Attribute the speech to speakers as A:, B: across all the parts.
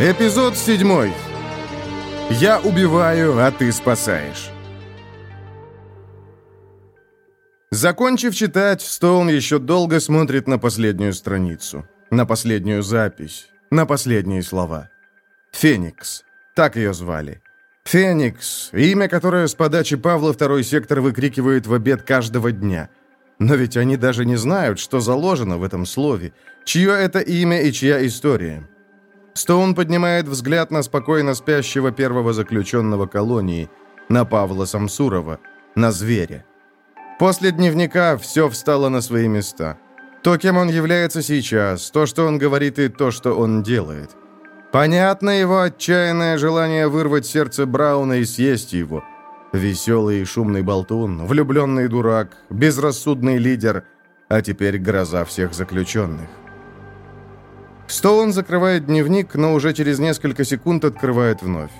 A: Эпизод седьмой. Я убиваю, а ты спасаешь. Закончив читать, Стоун еще долго смотрит на последнюю страницу, на последнюю запись, на последние слова. Феникс. Так ее звали. Феникс, имя, которое с подачи Павла второй сектор выкрикивает в обед каждого дня. Но ведь они даже не знают, что заложено в этом слове, чье это имя и чья история. Стоун поднимает взгляд на спокойно спящего первого заключенного колонии, на Павла Самсурова, на зверя. После дневника все встало на свои места. То, кем он является сейчас, то, что он говорит и то, что он делает. Понятно его отчаянное желание вырвать сердце Брауна и съесть его. Веселый и шумный болтун, влюбленный дурак, безрассудный лидер, а теперь гроза всех заключенных. Стоун закрывает дневник, но уже через несколько секунд открывает вновь.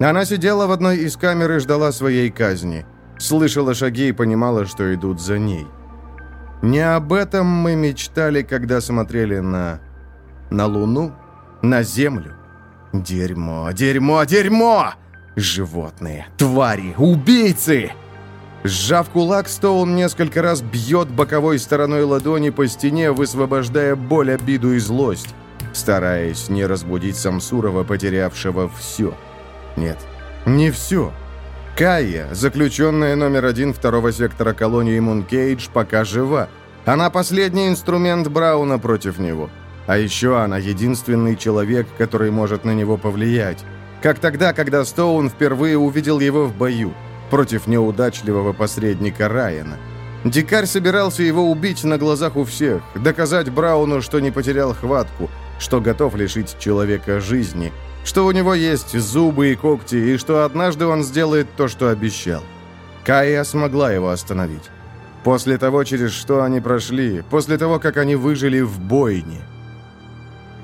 A: Она сидела в одной из камер и ждала своей казни. Слышала шаги и понимала, что идут за ней. Не об этом мы мечтали, когда смотрели на... на Луну, на Землю. Дерьмо, дерьмо, дерьмо! Животные, твари, убийцы! Сжав кулак, Стоун несколько раз бьет боковой стороной ладони по стене, высвобождая боль, обиду и злость стараясь не разбудить Самсурова, потерявшего все. Нет, не все. Кая, заключенная номер один второго сектора колонии Мункейдж, пока жива. Она последний инструмент Брауна против него. А еще она единственный человек, который может на него повлиять. Как тогда, когда Стоун впервые увидел его в бою против неудачливого посредника Райана. Дикарь собирался его убить на глазах у всех, доказать Брауну, что не потерял хватку – что готов лишить человека жизни, что у него есть зубы и когти, и что однажды он сделает то, что обещал. Кая смогла его остановить. После того, через что они прошли, после того, как они выжили в бойне.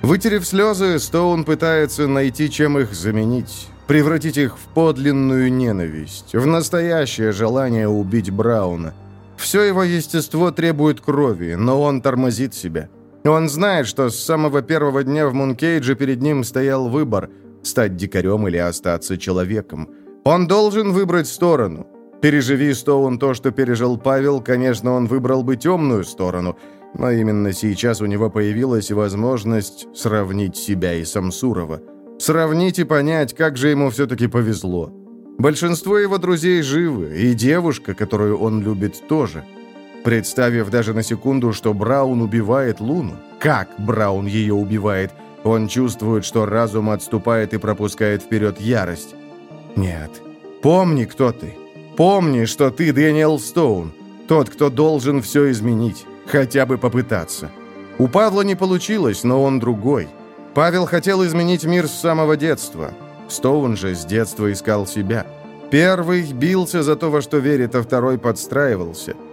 A: Вытерев слезы, Стоун пытается найти, чем их заменить, превратить их в подлинную ненависть, в настоящее желание убить Брауна. Все его естество требует крови, но он тормозит себя – он знает, что с самого первого дня в Мункейдже перед ним стоял выбор – стать дикарем или остаться человеком. Он должен выбрать сторону. Переживи Стоун то, что пережил Павел, конечно, он выбрал бы темную сторону, но именно сейчас у него появилась возможность сравнить себя и Самсурова. Сравнить и понять, как же ему все-таки повезло. Большинство его друзей живы, и девушка, которую он любит, тоже – Представив даже на секунду, что Браун убивает Луну, как Браун ее убивает, он чувствует, что разум отступает и пропускает вперед ярость. Нет. Помни, кто ты. Помни, что ты Дэниел Стоун, тот, кто должен все изменить, хотя бы попытаться. У Павла не получилось, но он другой. Павел хотел изменить мир с самого детства. Стоун же с детства искал себя. Первый бился за то, во что верит, а второй подстраивался –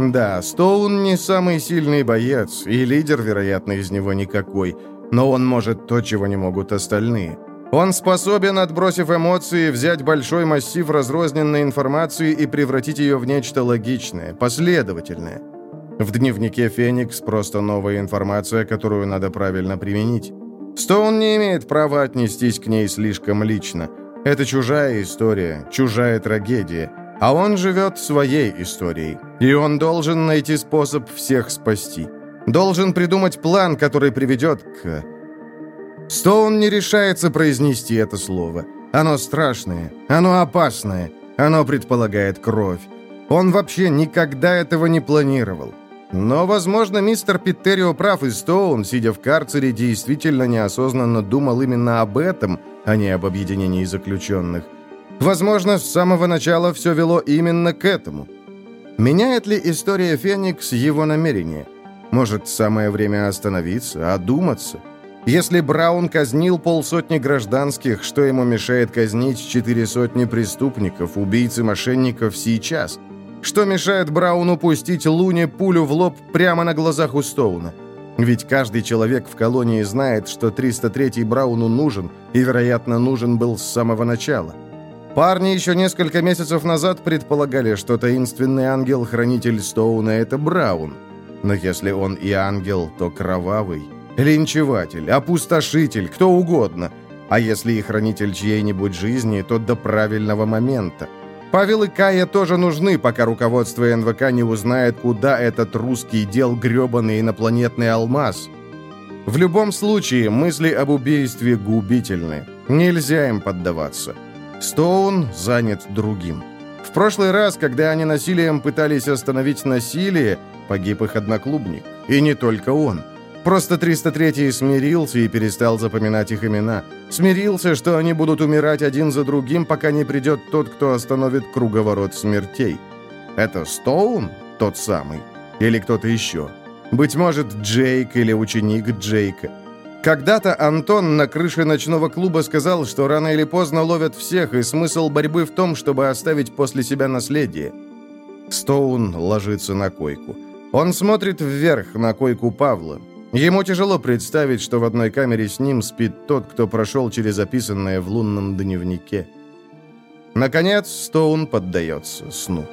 A: да, Стоун не самый сильный боец, и лидер, вероятно, из него никакой, но он может то, чего не могут остальные. Он способен, отбросив эмоции, взять большой массив разрозненной информации и превратить ее в нечто логичное, последовательное. В дневнике «Феникс» просто новая информация, которую надо правильно применить. Стоун не имеет права отнестись к ней слишком лично. Это чужая история, чужая трагедия. А он живет своей историей. И он должен найти способ всех спасти. Должен придумать план, который приведет к... Стоун не решается произнести это слово. Оно страшное, оно опасное, оно предполагает кровь. Он вообще никогда этого не планировал. Но, возможно, мистер Питтерио прав, и Стоун, сидя в карцере, действительно неосознанно думал именно об этом, а не об объединении заключенных. Возможно, с самого начала все вело именно к этому. Меняет ли история Феникс его намерение? Может, самое время остановиться, одуматься? Если Браун казнил полсотни гражданских, что ему мешает казнить четыре сотни преступников, убийц и мошенников сейчас? Что мешает Брауну пустить Луне пулю в лоб прямо на глазах у Стоуна? Ведь каждый человек в колонии знает, что 303-й Брауну нужен, и, вероятно, нужен был с самого начала. Парни еще несколько месяцев назад предполагали, что таинственный ангел-хранитель Стоуна — это Браун. Но если он и ангел, то кровавый. Линчеватель, опустошитель, кто угодно. А если и хранитель чьей-нибудь жизни, то до правильного момента. Павел и Кая тоже нужны, пока руководство НВК не узнает, куда этот русский дел гребаный инопланетный алмаз. В любом случае, мысли об убийстве губительны. Нельзя им поддаваться. Стоун занят другим. В прошлый раз, когда они насилием пытались остановить насилие, погиб их одноклубник. И не только он. Просто 303-й смирился и перестал запоминать их имена. Смирился, что они будут умирать один за другим, пока не придет тот, кто остановит круговорот смертей. Это Стоун? Тот самый? Или кто-то еще? Быть может, Джейк или ученик Джейка? Когда-то Антон на крыше ночного клуба сказал, что рано или поздно ловят всех, и смысл борьбы в том, чтобы оставить после себя наследие. Стоун ложится на койку. Он смотрит вверх на койку Павла. Ему тяжело представить, что в одной камере с ним спит тот, кто прошел через описанное в лунном дневнике. Наконец, Стоун поддается сну.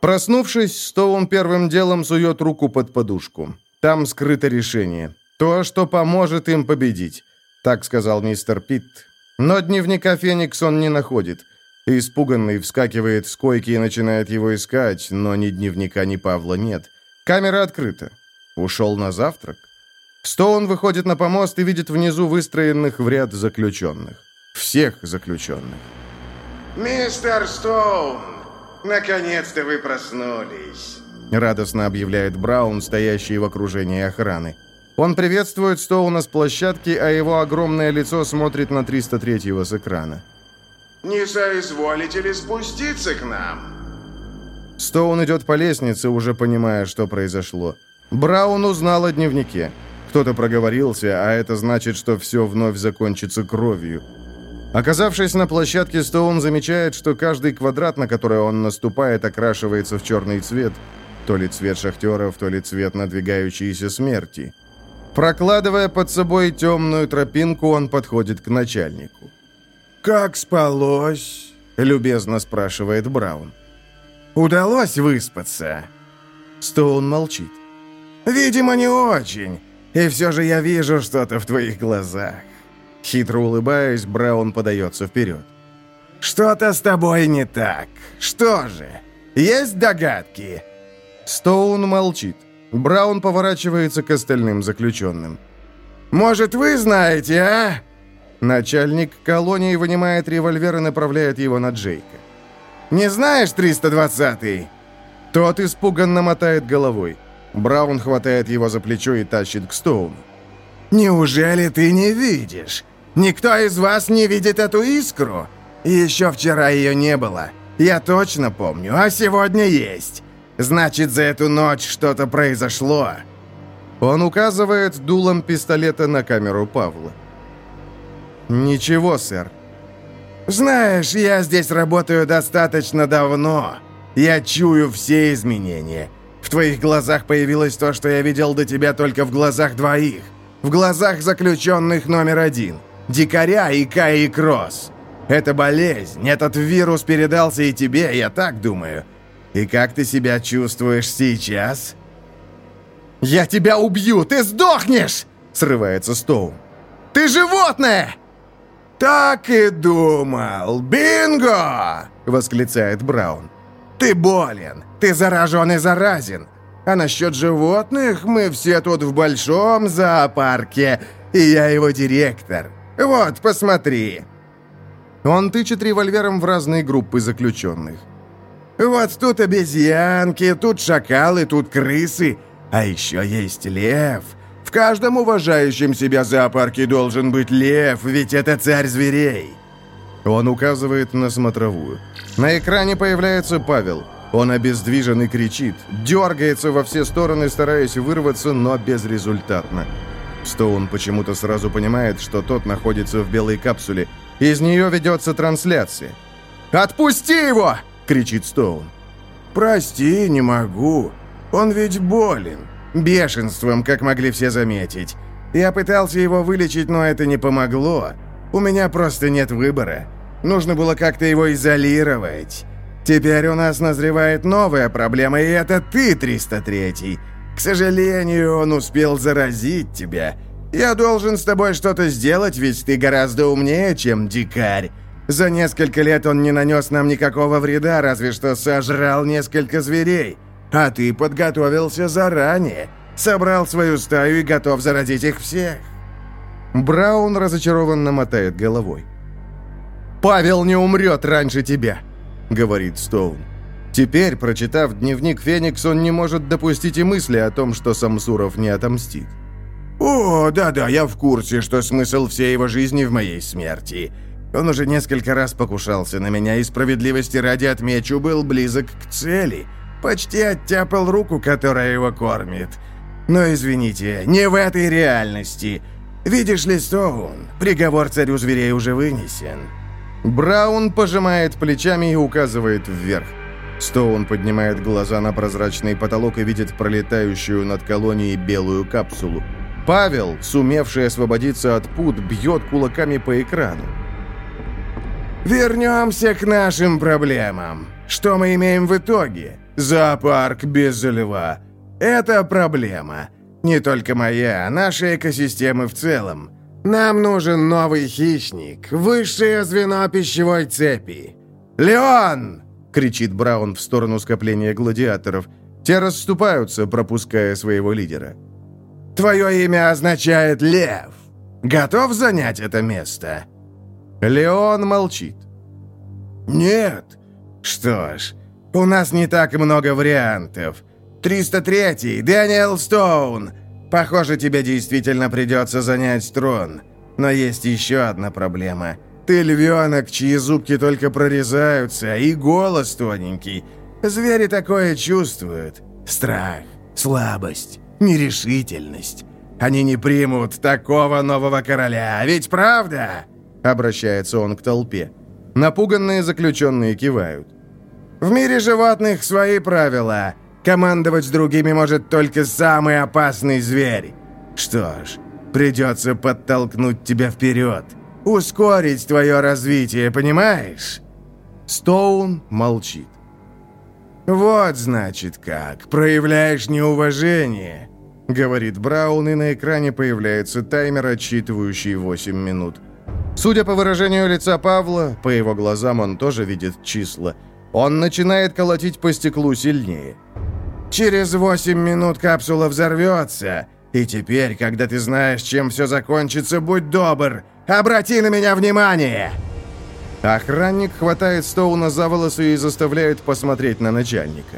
A: Проснувшись, Стоун первым делом сует руку под подушку. Там скрыто решение. То, что поможет им победить. Так сказал мистер Питт. Но дневника Феникс он не находит. Испуганный вскакивает с койки и начинает его искать, но ни дневника, ни Павла нет. Камера открыта. Ушел на завтрак. Стоун выходит на помост и видит внизу выстроенных в ряд заключенных. Всех заключенных.
B: «Мистер Стоун, наконец-то вы проснулись!»
A: Радостно объявляет Браун, стоящий в окружении охраны. Он приветствует Стоуна с площадки, а его огромное лицо смотрит на 303-го с экрана.
B: Не соизволите ли спуститься к нам?»
A: Стоун идет по лестнице, уже понимая, что произошло. Браун узнал о дневнике. Кто-то проговорился, а это значит, что все вновь закончится кровью. Оказавшись на площадке, Стоун замечает, что каждый квадрат, на который он наступает, окрашивается в черный цвет. То ли цвет шахтеров, то ли цвет надвигающейся смерти. Прокладывая под собой темную тропинку, он подходит к начальнику.
C: «Как спалось?» — любезно спрашивает Браун.
B: «Удалось выспаться?»
A: Стоун молчит.
B: «Видимо, не очень. И все же я вижу что-то в твоих глазах».
A: Хитро улыбаясь, Браун подается вперед.
B: «Что-то с тобой не так. Что же? Есть догадки?»
A: Стоун молчит. Браун поворачивается к остальным заключенным.
B: «Может, вы знаете, а?»
A: Начальник колонии вынимает револьвер и направляет его на Джейка.
B: «Не знаешь 320-й?»
A: Тот испуганно мотает головой. Браун хватает его за плечо и тащит к Стоуну.
B: «Неужели ты не видишь? Никто из вас не видит эту искру? Еще вчера ее не было. Я точно помню, а сегодня есть. Значит, за эту ночь что-то произошло».
A: Он указывает дулом пистолета на камеру Павла. «Ничего, сэр».
B: «Знаешь, я здесь работаю достаточно давно. Я чую все изменения. В твоих глазах появилось то, что я видел до тебя только в глазах двоих. В глазах заключенных номер один. Дикаря и Каи Кросс. Это болезнь, этот вирус передался и тебе, я так думаю. И как ты себя чувствуешь сейчас?»
C: «Я тебя убью! Ты сдохнешь!» — срывается Стоун. «Ты животное!»
B: «Так и думал! Бинго!» — восклицает Браун. «Ты болен! Ты заражен и заразен! А насчет животных мы все тут в большом зоопарке, и я его директор. Вот, посмотри!»
A: Он тычет револьвером в разные группы заключенных.
B: «Вот тут обезьянки, тут шакалы, тут крысы, а еще есть лев, в каждом уважающем себя зоопарке должен быть лев, ведь это царь зверей.
A: Он указывает на смотровую. На экране появляется Павел. Он обездвижен и кричит, дергается во все стороны, стараясь вырваться, но безрезультатно. Стоун почему-то сразу понимает, что тот находится в белой капсуле. Из нее ведется трансляция.
C: «Отпусти его!» — кричит Стоун.
B: «Прости, не могу. Он ведь болен. Бешенством, как могли все заметить. Я пытался его вылечить, но это не помогло. У меня просто нет выбора. Нужно было как-то его изолировать. Теперь у нас назревает новая проблема, и это ты, 303-й. К сожалению, он успел заразить тебя. Я должен с тобой что-то сделать, ведь ты гораздо умнее, чем дикарь. За несколько лет он не нанес нам никакого вреда, разве что сожрал несколько зверей. А ты подготовился заранее, собрал свою стаю и готов заразить их всех.
A: Браун разочарованно мотает головой. «Павел не умрет раньше тебя», — говорит Стоун. Теперь, прочитав дневник Феникс, он не может допустить и мысли о том, что Самсуров не отомстит.
B: «О, да-да, я в курсе, что смысл всей его жизни в моей смерти. Он уже несколько раз покушался на меня, и справедливости ради отмечу, был близок к цели. Почти оттяпал руку, которая его кормит. Но извините, не в этой реальности. Видишь ли, Стоун, приговор царю зверей уже вынесен».
A: Браун пожимает плечами и указывает вверх. Стоун поднимает глаза на прозрачный потолок и видит пролетающую над колонией белую капсулу. Павел, сумевший освободиться от пут, бьет кулаками по экрану.
B: «Вернемся к нашим проблемам. Что мы имеем в итоге? Зоопарк без льва. Это проблема. Не только моя, а нашей экосистемы в целом. Нам нужен новый хищник, высшее звено пищевой цепи. Леон!» — кричит Браун в сторону скопления гладиаторов. Те расступаются, пропуская своего лидера. «Твое имя означает Лев. Готов занять это место?»
A: Леон молчит.
B: «Нет. Что ж, у нас не так много вариантов. 303-й, Дэниел Стоун. Похоже, тебе действительно придется занять трон. Но есть еще одна проблема. Ты львенок, чьи зубки только прорезаются, и голос тоненький. Звери такое чувствуют. Страх, слабость, нерешительность. Они не примут такого нового короля, ведь правда?» Обращается он к толпе.
A: Напуганные заключенные кивают.
B: «В мире животных свои правила. Командовать другими может только самый опасный зверь. Что ж, придется подтолкнуть тебя вперед, ускорить твое развитие, понимаешь?»
A: Стоун молчит.
B: «Вот, значит, как. Проявляешь неуважение», — говорит Браун, и на экране появляется таймер, отсчитывающий 8 минут.
A: Судя по выражению лица Павла, по его глазам он тоже видит числа. Он начинает колотить по стеклу сильнее.
B: Через восемь минут капсула взорвется. И теперь, когда ты знаешь, чем все закончится, будь добр, обрати на меня внимание!»
A: Охранник хватает Стоуна за волосы и заставляет посмотреть на начальника.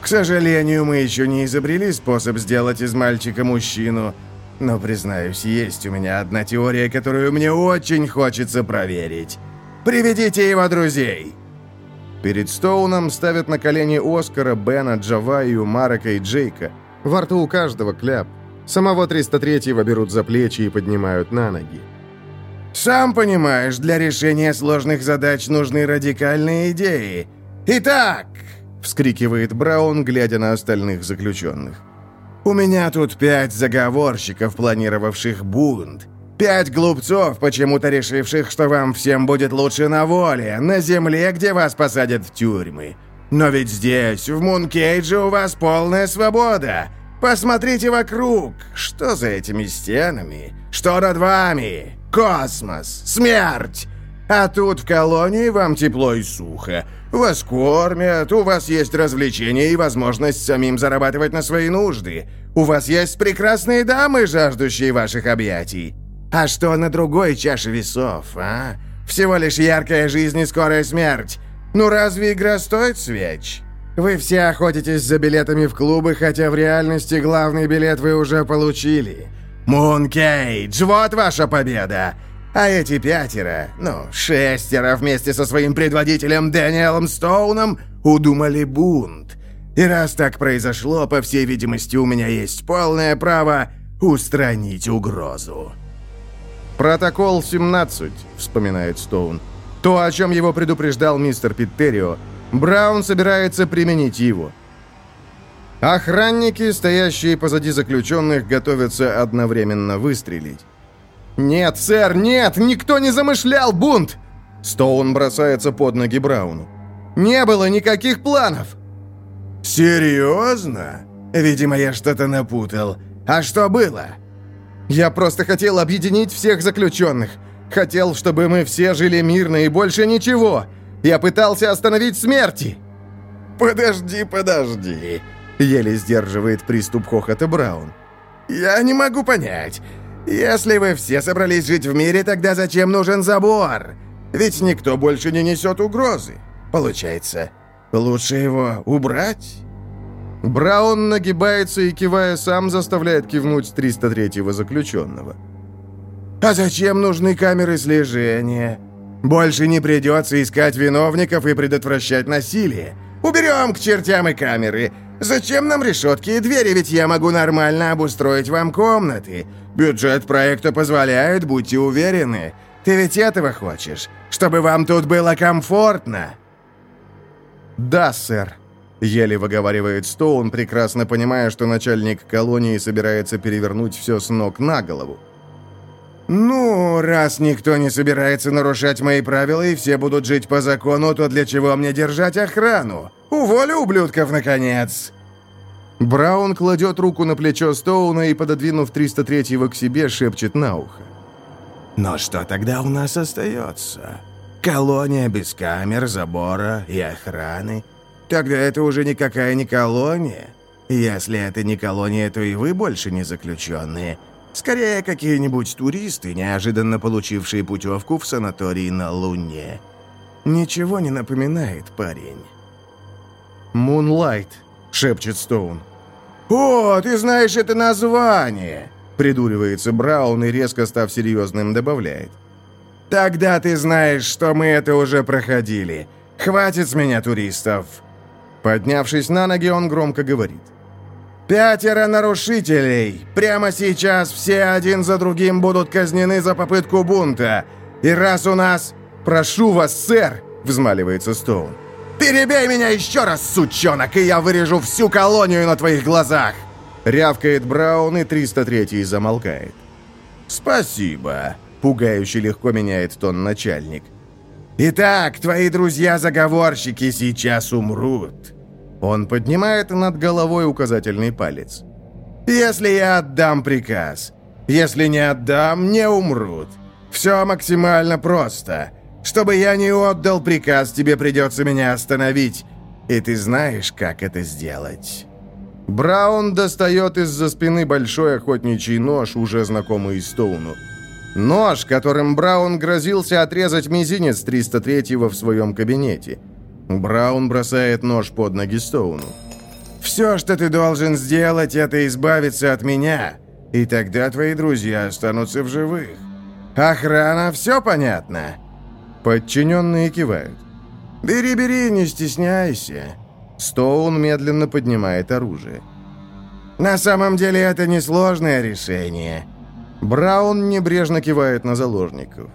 B: «К сожалению, мы еще не изобрели способ сделать из мальчика мужчину, но, признаюсь, есть у меня одна теория, которую мне очень хочется проверить. Приведите его друзей!»
A: Перед Стоуном ставят на колени Оскара, Бена, Джаваю, Марека и Джейка. Во рту у каждого кляп. Самого 303-го берут за плечи и поднимают на ноги.
B: «Сам понимаешь, для решения сложных задач нужны радикальные идеи. Итак!» — вскрикивает Браун, глядя на остальных заключенных. «У меня тут пять заговорщиков, планировавших бунт. Пять глупцов, почему-то решивших, что вам всем будет лучше на воле, на земле, где вас посадят в тюрьмы. Но ведь здесь, в Мункейдже, у вас полная свобода. Посмотрите вокруг. Что за этими стенами? Что над вами? Космос, смерть. А тут в колонии вам тепло и сухо. Вас кормят, у вас есть развлечения и возможность самим зарабатывать на свои нужды. У вас есть прекрасные дамы, жаждущие ваших объятий. А что на другой чаше весов, а? Всего лишь яркая жизнь и скорая смерть. Ну разве игра стоит свеч? Вы все охотитесь за билетами в клубы, хотя в реальности главный билет вы уже получили. Мункейдж, вот ваша победа! А эти пятеро, ну, шестеро вместе со своим предводителем Дэниелом Стоуном удумали бунт. И раз так произошло, по всей видимости, у меня есть полное право устранить угрозу.
A: «Протокол 17», — вспоминает Стоун. «То, о чем его предупреждал мистер Питтерио. Браун собирается применить его». Охранники, стоящие позади заключенных, готовятся одновременно выстрелить. «Нет, сэр, нет! Никто не замышлял бунт!» Стоун бросается под ноги Брауну. Не было никаких планов!»
B: «Серьезно? Видимо, я что-то напутал. А что было?»
A: «Я просто хотел объединить всех заключенных. Хотел, чтобы мы все жили мирно и больше ничего. Я пытался остановить смерти!»
B: «Подожди, подожди!» Еле сдерживает приступ хохота Браун. «Я не могу понять. Если вы все собрались жить в мире, тогда зачем нужен забор? Ведь никто больше не несет угрозы. Получается, лучше его убрать?»
A: Браун нагибается и, кивая, сам заставляет кивнуть 303-го заключенного.
B: «А зачем нужны камеры слежения? Больше не придется искать виновников и предотвращать насилие. Уберем к чертям и камеры. Зачем нам решетки и двери, ведь я могу нормально обустроить вам комнаты. Бюджет проекта позволяет, будьте уверены. Ты ведь этого хочешь, чтобы вам тут было комфортно?»
A: «Да, сэр», — еле выговаривает Стоун, прекрасно понимая, что начальник колонии собирается перевернуть все с ног на голову.
B: «Ну, раз никто не собирается нарушать мои правила и все будут жить по закону, то для чего мне держать охрану? Уволю ублюдков, наконец!»
A: Браун кладет руку на плечо Стоуна и, пододвинув 303-го к себе, шепчет на ухо.
B: «Но что тогда у нас остается? Колония без камер, забора и охраны? Тогда это уже никакая не колония. Если это не колония, то и вы больше не заключенные». Скорее, какие-нибудь туристы, неожиданно получившие путевку в санаторий на Луне. Ничего не напоминает парень.
A: «Мунлайт», — шепчет Стоун.
B: «О, ты знаешь это название!» Придуривается Браун и, резко став серьезным, добавляет. «Тогда ты знаешь, что мы это уже проходили. Хватит с меня туристов!»
A: Поднявшись на ноги, он громко говорит.
B: Пятеро нарушителей. Прямо сейчас все один за другим будут казнены за попытку бунта. И раз у нас...
A: «Прошу вас, сэр!» — взмаливается Стоун.
B: «Перебей меня еще раз, сучонок, и я вырежу всю колонию на твоих глазах!»
A: Рявкает Браун, и 303-й замолкает.
B: «Спасибо», — пугающе легко меняет тон начальник. «Итак, твои друзья-заговорщики сейчас умрут. Он поднимает над головой указательный палец. «Если я отдам приказ. Если не отдам, не умрут. Все максимально просто. Чтобы я не отдал приказ, тебе придется меня остановить. И ты знаешь, как это сделать».
A: Браун достает из-за спины большой охотничий нож, уже знакомый Стоуну. Нож, которым Браун грозился отрезать мизинец 303-го в своем кабинете – Браун бросает нож под ноги Стоуну.
B: «Все, что ты должен сделать, это избавиться от меня, и тогда твои друзья останутся в живых. Охрана, все понятно?»
A: Подчиненные кивают.
B: «Бери, бери, не стесняйся».
A: Стоун медленно поднимает оружие.
B: «На самом деле это несложное решение».
A: Браун небрежно кивает на заложников.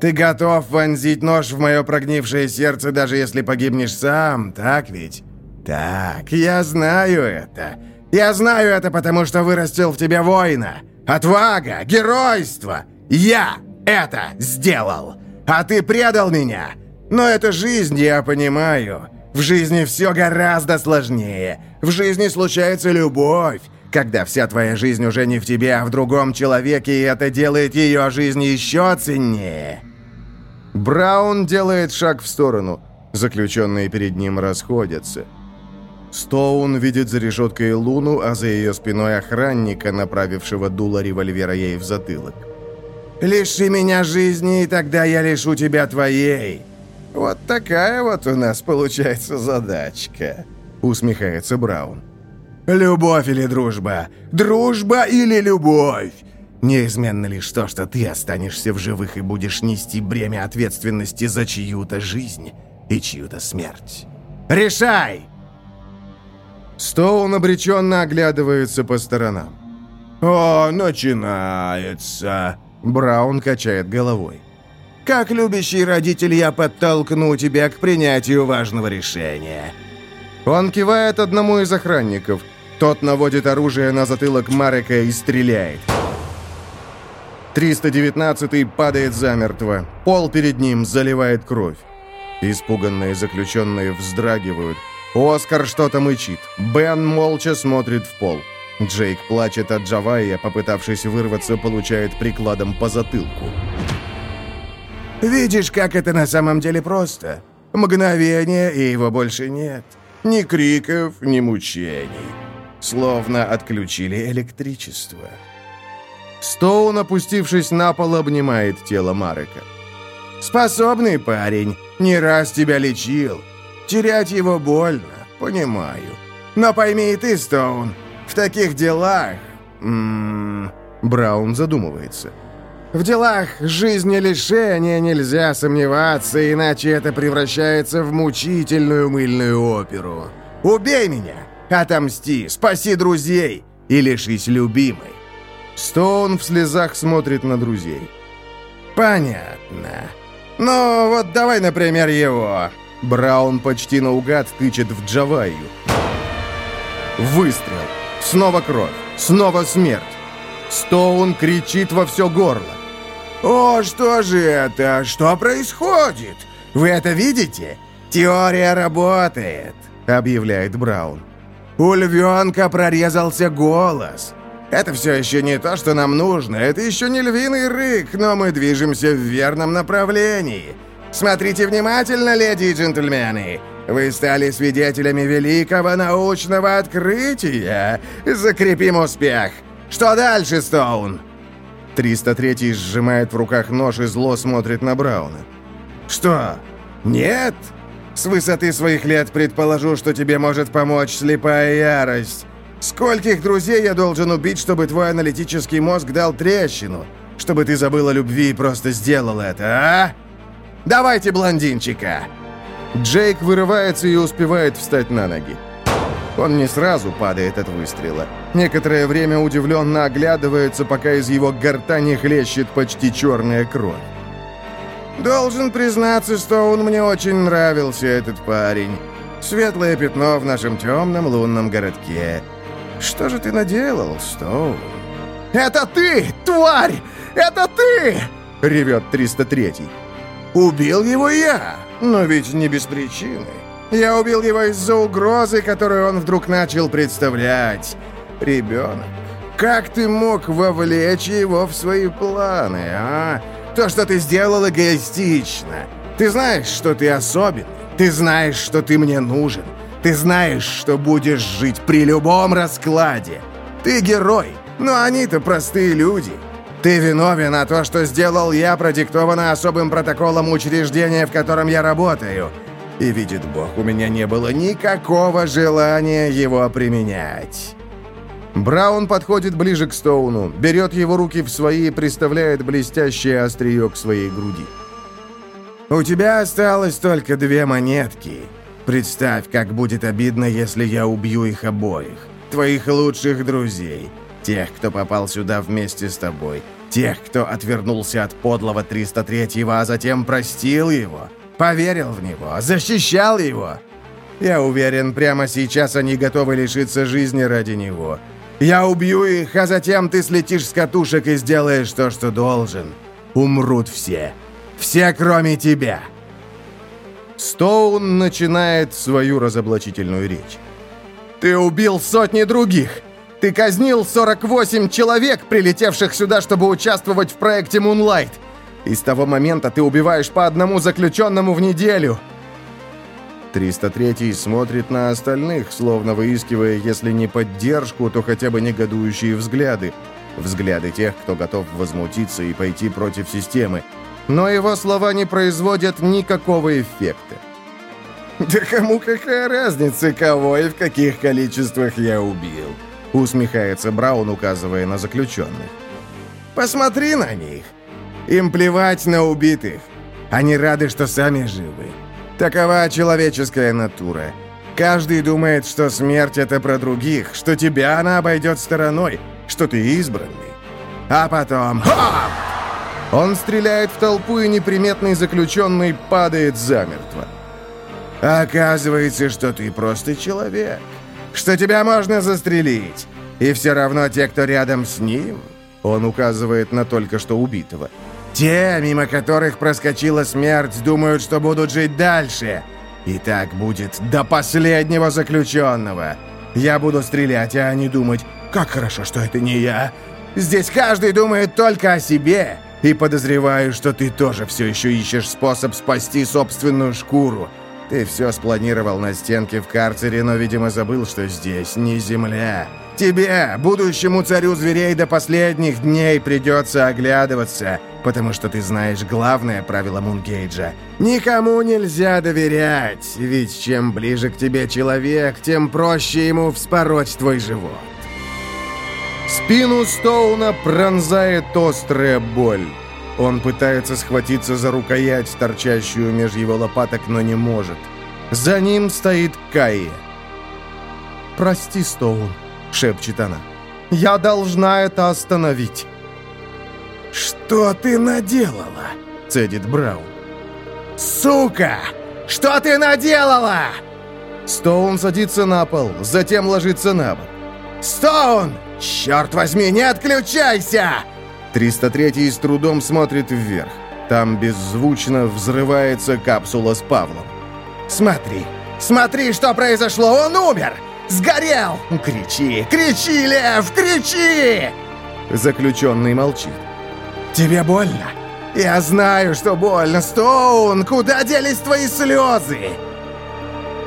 B: Ты готов вонзить нож в мое прогнившее сердце, даже если погибнешь сам, так ведь? Так, я знаю это. Я знаю это, потому что вырастил в тебе воина. Отвага, геройство. Я это сделал. А ты предал меня. Но это жизнь, я понимаю. В жизни все гораздо сложнее. В жизни случается любовь, когда вся твоя жизнь уже не в тебе, а в другом человеке, и это делает ее жизнь еще ценнее.
A: Браун делает шаг в сторону. Заключенные перед ним расходятся. Стоун видит за решеткой Луну, а за ее спиной охранника, направившего дуло револьвера ей в затылок.
B: «Лиши меня жизни, и тогда я лишу тебя твоей!» «Вот такая вот у нас получается задачка», — усмехается Браун. «Любовь или дружба? Дружба или любовь? Неизменно лишь то, что ты останешься в живых и будешь нести бремя ответственности за чью-то жизнь и чью-то смерть. Решай!»
A: Стоун обреченно оглядывается по сторонам.
B: «О, начинается!» Браун качает головой. «Как любящий родитель я подтолкну тебя к принятию важного решения».
A: Он кивает одному из охранников. Тот наводит оружие на затылок Марека и стреляет. 319 падает замертво. Пол перед ним заливает кровь. Испуганные заключенные вздрагивают. Оскар что-то мычит. Бен молча смотрит в пол. Джейк плачет от Джавайя, попытавшись вырваться, получает прикладом по затылку.
B: «Видишь, как это на самом деле просто? Мгновение, и его больше нет. Ни криков, ни мучений. Словно отключили электричество».
A: Стоун, опустившись на пол, обнимает тело Марека.
B: «Способный парень, не раз тебя лечил. Терять его больно, понимаю. Но пойми и ты, Стоун, в таких делах...»
A: М -м -м, Браун задумывается.
B: «В делах жизни лишения нельзя сомневаться, иначе это превращается в мучительную мыльную оперу. Убей меня, отомсти, спаси друзей и лишись любимой».
A: Стоун в слезах смотрит на друзей.
B: «Понятно. Ну, вот давай, например, его».
A: Браун почти наугад тычет в Джаваю. Выстрел. Снова кровь. Снова смерть. Стоун кричит во все горло.
B: «О, что же это? Что происходит? Вы это видите? Теория работает», — объявляет Браун. «У львенка прорезался голос. Это все еще не то, что нам нужно. Это еще не львиный рык, но мы движемся в верном направлении. Смотрите внимательно, леди и джентльмены. Вы стали свидетелями великого научного открытия. Закрепим успех. Что дальше, Стоун?»
A: 303 сжимает в руках нож и зло смотрит на Брауна.
B: «Что? Нет? С высоты своих лет предположу, что тебе может помочь слепая ярость. Скольких друзей я должен убить, чтобы твой аналитический мозг дал трещину? Чтобы ты забыл о любви и просто сделал это, а? Давайте блондинчика!»
A: Джейк вырывается и успевает встать на ноги. Он не сразу падает от выстрела. Некоторое время удивленно оглядывается, пока из его гортани хлещет почти черная кровь.
B: «Должен признаться, что он мне очень нравился, этот парень. Светлое пятно в нашем темном лунном городке. Что же ты наделал, Стоун?» «Это ты, тварь! Это ты!» — ревет 303-й. «Убил его я, но ведь не без причины. Я убил его из-за угрозы, которую он вдруг начал представлять. Ребенок, как ты мог вовлечь его в свои планы, а? То, что ты сделал, эгоистично. Ты знаешь, что ты особенный. Ты знаешь, что ты мне нужен. Ты знаешь, что будешь жить при любом раскладе. Ты герой, но они-то простые люди. Ты виновен, а то, что сделал я, продиктовано особым протоколом учреждения, в котором я работаю. И, видит Бог, у меня не было никакого желания его применять.
A: Браун подходит ближе к Стоуну, берет его руки в свои и приставляет блестящее острие к своей груди.
B: «У тебя осталось только две монетки. Представь, как будет обидно, если я убью их обоих. Твоих лучших друзей. Тех, кто попал сюда вместе с тобой. Тех, кто отвернулся от подлого 303-го, а затем простил его. Поверил в него, защищал его. Я уверен, прямо сейчас они готовы лишиться жизни ради него. Я убью их, а затем ты слетишь с катушек и сделаешь то, что должен. Умрут все. Все, кроме тебя.
A: Стоун начинает свою разоблачительную речь.
C: «Ты убил сотни других! Ты казнил 48 человек, прилетевших сюда, чтобы участвовать в проекте Moonlight! И с того момента ты убиваешь по одному заключенному в неделю!»
A: 303 смотрит на остальных, словно выискивая, если не поддержку, то хотя бы негодующие взгляды. Взгляды тех, кто готов возмутиться и пойти против системы. Но его слова не производят никакого эффекта.
B: «Да кому какая разница, кого и в каких количествах я убил?» Усмехается Браун, указывая на заключенных. «Посмотри на них. Им плевать на убитых. Они рады, что сами живы. Такова человеческая натура. Каждый думает, что смерть — это про других, что тебя она обойдет стороной, что ты избранный. А потом... Хоп!
A: Он стреляет в толпу, и неприметный заключенный падает замертво.
B: Оказывается, что ты просто человек. Что тебя можно застрелить. И все равно те, кто рядом с ним...
A: Он указывает на только что убитого.
B: Те, мимо которых проскочила смерть, думают, что будут жить дальше. И так будет до последнего заключенного. Я буду стрелять, а не думать, как хорошо, что это не я. Здесь каждый думает только о себе. И подозреваю, что ты тоже все еще ищешь способ спасти собственную шкуру. Ты все спланировал на стенке в карцере, но, видимо, забыл, что здесь не земля. Тебе, будущему царю зверей, до последних дней придется оглядываться, потому что ты знаешь главное правило Мунгейджа. Никому нельзя доверять, ведь чем ближе к тебе человек, тем проще ему вспороть твой живот.
A: Спину Стоуна пронзает острая боль. Он пытается схватиться за рукоять, торчащую меж его лопаток, но не может. За ним стоит Кайя. «Прости, Стоун», — шепчет она. «Я должна это остановить».
B: «Что ты наделала?» — цедит Браун. «Сука! Что ты наделала?»
A: Стоун садится на пол, затем ложится на бок.
B: «Стоун! Черт возьми, не отключайся!»
A: 303 с трудом смотрит вверх. Там беззвучно взрывается капсула с Павлом.
B: «Смотри! Смотри, что произошло! Он умер! Сгорел! Кричи! Кричи, Лев! Кричи!»
A: Заключенный молчит.
B: «Тебе больно? Я знаю, что больно! Стоун, куда делись твои слезы?»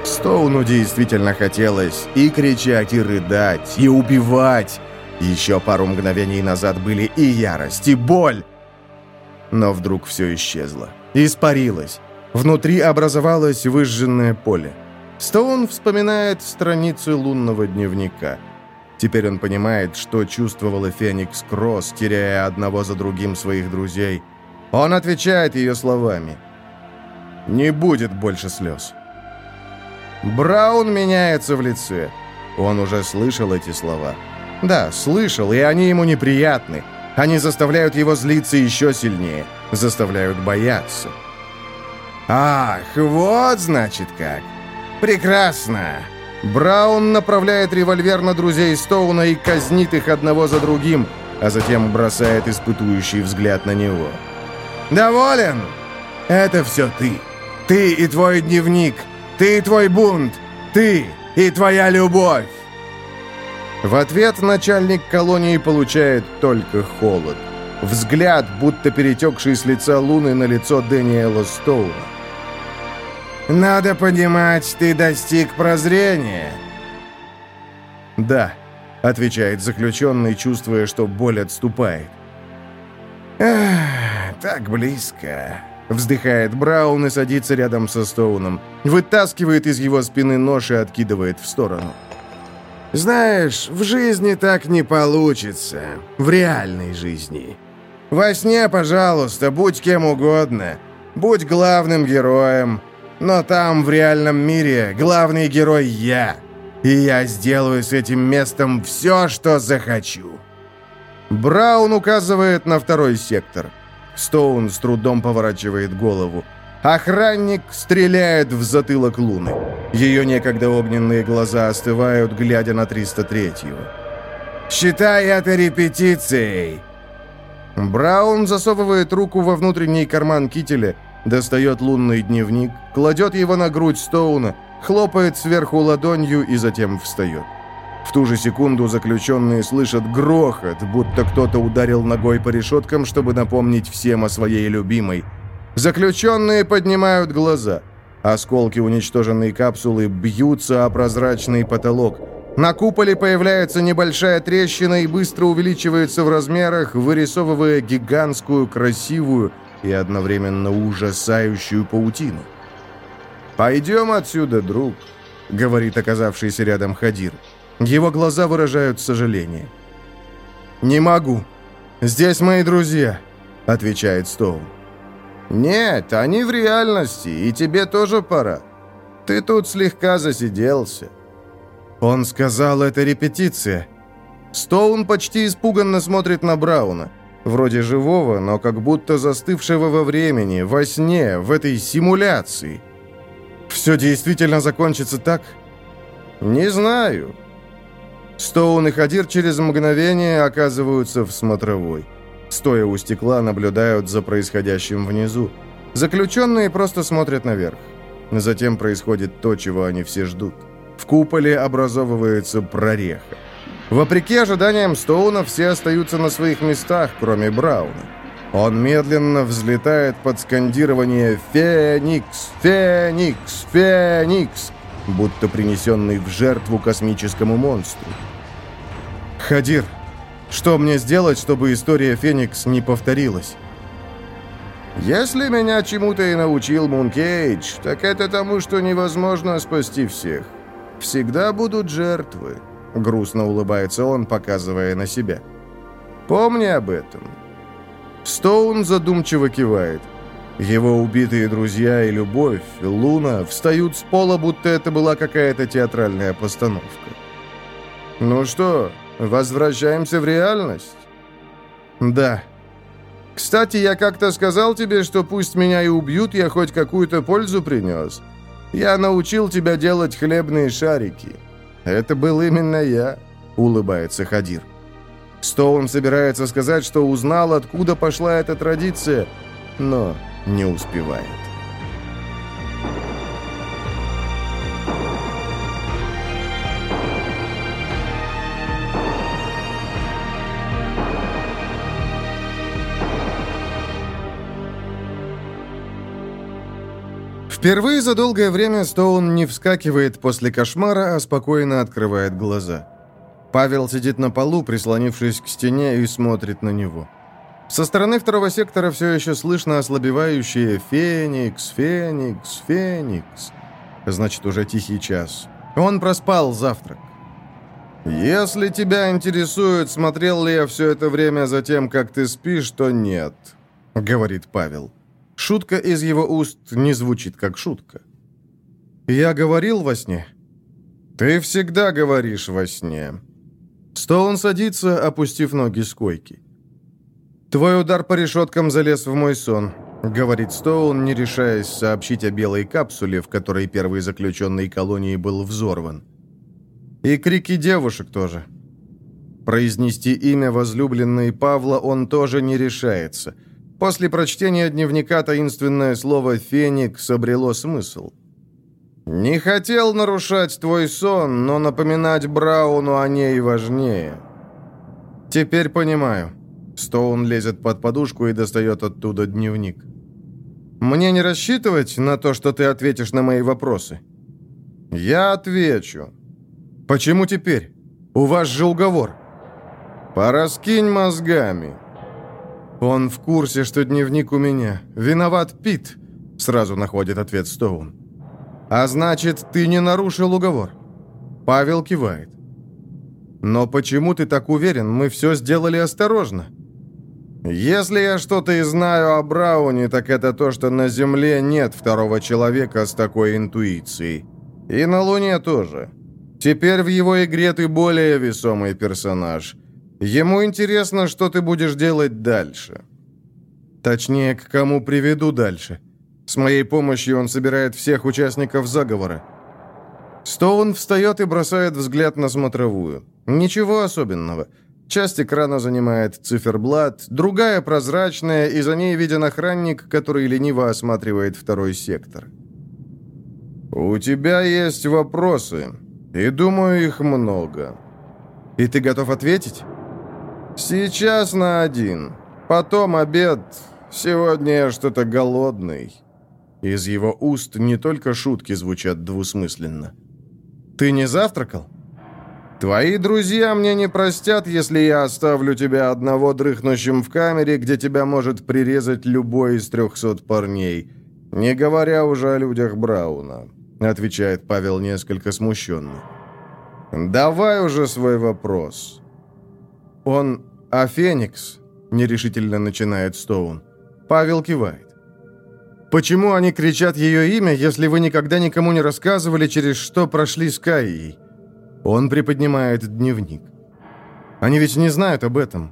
A: Стоуну действительно хотелось и кричать, и рыдать, и убивать. Еще пару мгновений назад были и ярость, и боль. Но вдруг все исчезло. Испарилось. Внутри образовалось выжженное поле. Стоун вспоминает страницу лунного дневника. Теперь он понимает, что чувствовала Феникс Кросс, теряя одного за другим своих друзей. Он отвечает ее словами. «Не будет больше слез». Браун меняется в лице. Он уже слышал эти слова. Да, слышал, и они ему неприятны. Они заставляют его злиться еще сильнее, заставляют бояться.
B: «Ах, вот значит как! Прекрасно!»
A: Браун направляет револьвер на друзей Стоуна и казнит их одного за другим, а затем бросает испытующий взгляд на него.
B: «Доволен? Это все ты. Ты и твой дневник. Ты и твой бунт. Ты и твоя любовь.
A: В ответ начальник колонии получает только холод. Взгляд, будто перетекший с лица Луны на лицо Дэниела Стоуна.
B: «Надо понимать, ты достиг прозрения».
A: «Да», — отвечает заключенный, чувствуя, что боль отступает.
B: «Эх, так близко», — вздыхает Браун и садится рядом со Стоуном. Вытаскивает из его спины нож и откидывает в сторону. Знаешь, в жизни так не получится. В реальной жизни. Во сне, пожалуйста, будь кем угодно. Будь главным героем. Но там, в реальном мире, главный герой я. И я сделаю с этим местом все, что захочу.
A: Браун указывает на второй сектор. Стоун с трудом поворачивает голову. Охранник стреляет в затылок Луны. Ее некогда огненные глаза остывают, глядя на 303-ю.
B: «Считай это репетицией!»
A: Браун засовывает руку во внутренний карман кителя, достает лунный дневник, кладет его на грудь Стоуна, хлопает сверху ладонью и затем встает. В ту же секунду заключенные слышат грохот, будто кто-то ударил ногой по решеткам, чтобы напомнить всем о своей любимой – Заключенные поднимают глаза. Осколки уничтоженной капсулы бьются о прозрачный потолок. На куполе появляется небольшая трещина и быстро увеличивается в размерах, вырисовывая гигантскую, красивую и одновременно ужасающую паутину. «Пойдем отсюда, друг», — говорит оказавшийся рядом Хадир. Его глаза выражают сожаление. «Не могу. Здесь мои друзья», — отвечает Стоун. «Нет, они в реальности, и тебе тоже пора. Ты тут слегка засиделся». Он сказал, это репетиция. Стоун почти испуганно смотрит на Брауна. Вроде живого, но как будто застывшего во времени, во сне, в этой симуляции. Все действительно закончится так? Не знаю. Стоун и Хадир через мгновение оказываются в смотровой. стоя у стекла, наблюдают за происходящим внизу. Заключенные просто смотрят наверх. Затем происходит то, чего они все ждут. В куполе образовывается прореха. Вопреки ожиданиям Стоуна, все остаются на своих местах, кроме Брауна. Он медленно взлетает под скандирование «Феникс! Феникс! Феникс!», будто принесенный в жертву космическому монстру. «Хадир, что мне сделать, чтобы история Феникс не повторилась?»
C: «Если меня чему-то и научил Мункейдж, так это тому, что невозможно спасти всех. Всегда будут жертвы», — грустно улыбается он, показывая на себя. «Помни об этом». Стоун задумчиво кивает. Его убитые друзья и любовь, Луна, встают с пола, будто это была какая-то театральная постановка. «Ну что, возвращаемся в реальность?»
A: «Да».
C: «Кстати, я как-то сказал тебе, что пусть меня и убьют, я хоть какую-то пользу принес. Я научил тебя делать хлебные шарики». «Это был именно я», — улыбается Хадир. Стоун собирается сказать, что узнал, откуда пошла эта традиция, но не успевает.
A: Впервые за долгое время Стоун не вскакивает после кошмара, а спокойно открывает глаза. Павел сидит на полу, прислонившись к стене, и смотрит на него. Со стороны второго сектора все еще слышно ослабевающее «Феникс, Феникс, Феникс». Значит, уже тихий час. Он проспал завтрак.
C: «Если тебя интересует, смотрел ли я все это время за тем, как ты спишь, то нет», — говорит Павел. Шутка из его уст не звучит как шутка.
A: «Я говорил во сне?»
C: «Ты всегда говоришь во сне.
A: Стоун садится, опустив ноги с койки. «Твой удар по решеткам залез в мой сон», — говорит Стоун, не решаясь сообщить о белой капсуле, в которой первый заключенный колонии был взорван. «И крики девушек тоже». Произнести имя возлюбленной Павла он тоже не решается. После прочтения дневника таинственное слово «феникс» обрело смысл — «Не хотел нарушать твой сон, но напоминать Брауну о ней важнее». «Теперь понимаю». Стоун лезет под подушку и достает оттуда дневник. «Мне не рассчитывать на то, что ты ответишь на мои вопросы?»
C: «Я отвечу».
A: «Почему теперь? У вас же уговор».
C: «Пораскинь мозгами».
A: «Он в курсе, что дневник у меня. Виноват Пит», — сразу находит ответ Стоун. «А значит, ты не нарушил уговор?» Павел кивает. «Но почему ты так уверен? Мы все сделали осторожно».
C: «Если я что-то и знаю о Брауне, так это то, что на Земле нет второго человека с такой интуицией. И на Луне тоже. Теперь в его игре ты более весомый персонаж. Ему интересно, что ты будешь делать дальше».
A: «Точнее, к кому приведу дальше?» С моей помощью он собирает всех участников заговора. Стоун встает и бросает взгляд на смотровую. Ничего особенного. Часть экрана занимает циферблат, другая прозрачная, и за ней виден охранник, который лениво осматривает второй сектор.
C: «У тебя есть вопросы, и думаю, их много».
A: «И ты готов ответить?»
C: «Сейчас на один. Потом обед. Сегодня я что-то голодный».
A: Из его уст не только шутки звучат двусмысленно. «Ты не завтракал?»
C: «Твои друзья мне не простят, если я оставлю тебя одного дрыхнущим в камере, где тебя может прирезать любой из трехсот парней, не говоря уже о людях Брауна», — отвечает Павел несколько смущенно. «Давай уже свой вопрос».
A: «Он... А Феникс?» — нерешительно начинает Стоун. Павел кивает. Почему они кричат ее имя, если вы никогда никому не рассказывали, через что прошли с Каей? Он приподнимает дневник. Они ведь не знают об этом.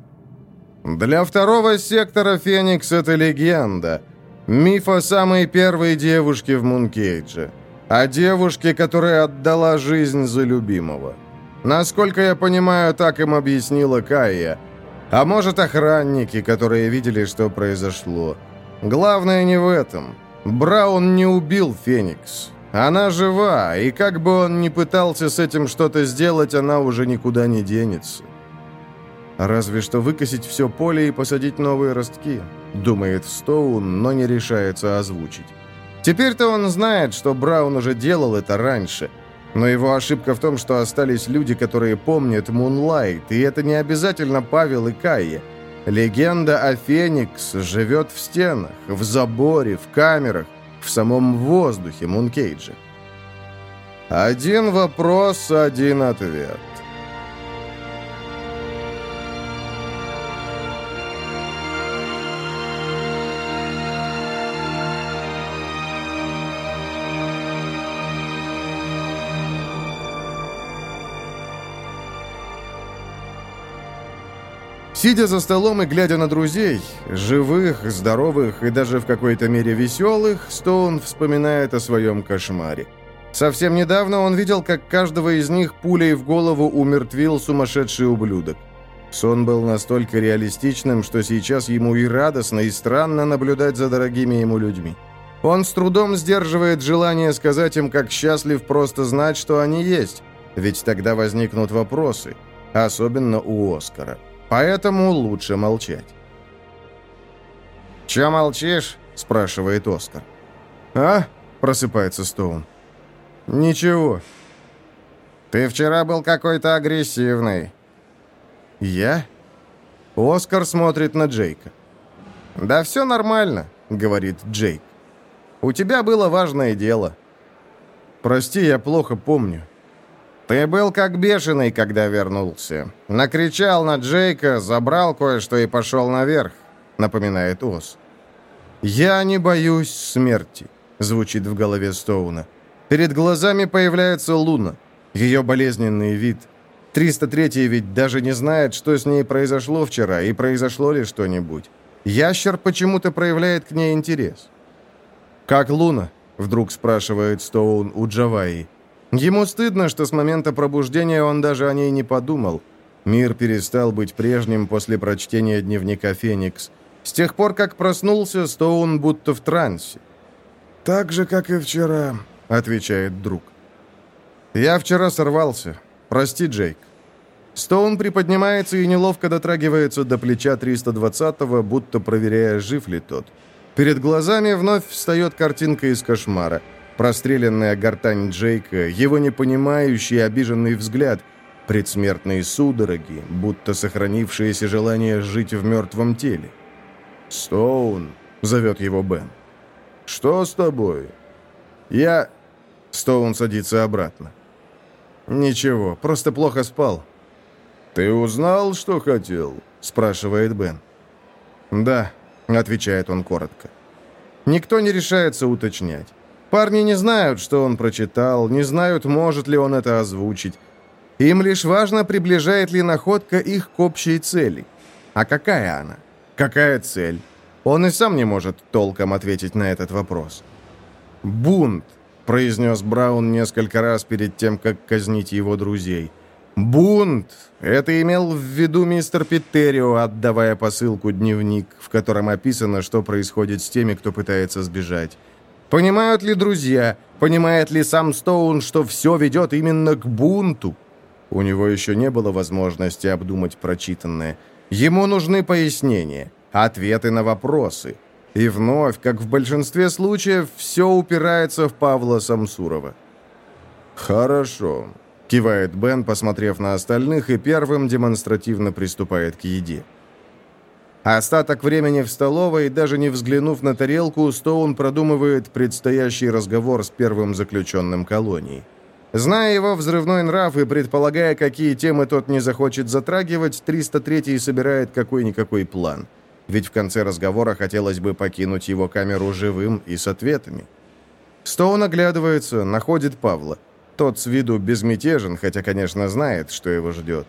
C: Для второго сектора Феникс это легенда. Миф о самой первой девушке в Мункейдже. О девушке, которая отдала жизнь за любимого. Насколько я понимаю, так им объяснила Кая.
A: А может, охранники, которые видели, что произошло. Главное не в этом. Браун не убил Феникс. Она жива, и как бы он ни пытался с этим что-то сделать, она уже никуда не денется. Разве что выкосить все поле и посадить новые ростки, думает Стоун, но не решается озвучить. Теперь-то он знает, что Браун уже делал это раньше, но его ошибка в том, что остались люди, которые помнят Мунлайт, и это не обязательно Павел и Кайя. Легенда о Феникс живет в стенах, в заборе, в камерах, в самом воздухе Мункейджа. Один вопрос, один ответ. Сидя за столом и глядя на друзей, живых, здоровых и даже в какой-то мере веселых, Стоун вспоминает о своем кошмаре. Совсем недавно он видел, как каждого из них пулей в голову умертвил сумасшедший ублюдок. Сон был настолько реалистичным, что сейчас ему и радостно, и странно наблюдать за дорогими ему людьми. Он с трудом сдерживает желание сказать им, как счастлив просто знать, что они есть, ведь тогда возникнут вопросы, особенно у Оскара. Поэтому лучше молчать. «Чё молчишь?» – спрашивает Оскар. «А?» – просыпается Стоун. «Ничего». «Ты вчера был какой-то агрессивный». «Я?» Оскар смотрит на Джейка. «Да все нормально», — говорит Джейк. «У тебя было важное дело». «Прости, я плохо помню». «Ты был как бешеный, когда вернулся. Накричал на Джейка, забрал кое-что и пошел наверх», — напоминает Ос. «Я не боюсь смерти», — звучит в голове Стоуна. Перед глазами появляется Луна. Ее болезненный вид. 303-й ведь даже не знает, что с ней произошло вчера, и произошло ли что-нибудь. Ящер почему-то проявляет к ней интерес. «Как Луна?» — вдруг спрашивает Стоун у Джаваи. Ему стыдно, что с момента пробуждения он даже о ней не подумал. Мир перестал быть прежним после прочтения дневника «Феникс». С тех пор, как проснулся, Стоун будто в трансе.
B: «Так же, как и вчера», — отвечает друг.
A: «Я вчера сорвался. Прости, Джейк». Стоун приподнимается и неловко дотрагивается до плеча 320-го, будто проверяя, жив ли тот. Перед глазами вновь встает картинка из кошмара — Простреленная гортань Джейка, его непонимающий обиженный взгляд, предсмертные судороги, будто сохранившееся желание жить в мертвом теле. «Стоун», — зовет его Бен. «Что с тобой?» «Я...» Стоун садится обратно. «Ничего, просто плохо спал». «Ты узнал, что хотел?» — спрашивает Бен. «Да», — отвечает он коротко. Никто не решается уточнять. Парни не знают, что он прочитал, не знают, может ли он это озвучить. Им лишь важно, приближает ли находка их к общей цели. А какая она? Какая цель? Он и сам не может толком ответить на этот вопрос. «Бунт», — произнес Браун несколько раз перед тем, как казнить его друзей. «Бунт!» — это имел в виду мистер Питерио, отдавая посылку «Дневник», в котором описано, что происходит с теми, кто пытается сбежать. Понимают ли друзья, понимает ли сам Стоун, что все ведет именно к бунту? У него еще не было возможности обдумать прочитанное. Ему нужны пояснения, ответы на вопросы. И вновь, как в большинстве случаев, все упирается в Павла Самсурова. «Хорошо», — кивает Бен, посмотрев на остальных, и первым демонстративно приступает к еде. Остаток времени в столовой, даже не взглянув на тарелку, Стоун продумывает предстоящий разговор с первым заключенным колонии. Зная его взрывной нрав и предполагая, какие темы тот не захочет затрагивать, 303-й собирает какой-никакой план. Ведь в конце разговора хотелось бы покинуть его камеру живым и с ответами. Стоун оглядывается, находит Павла. Тот с виду безмятежен, хотя, конечно, знает, что его ждет.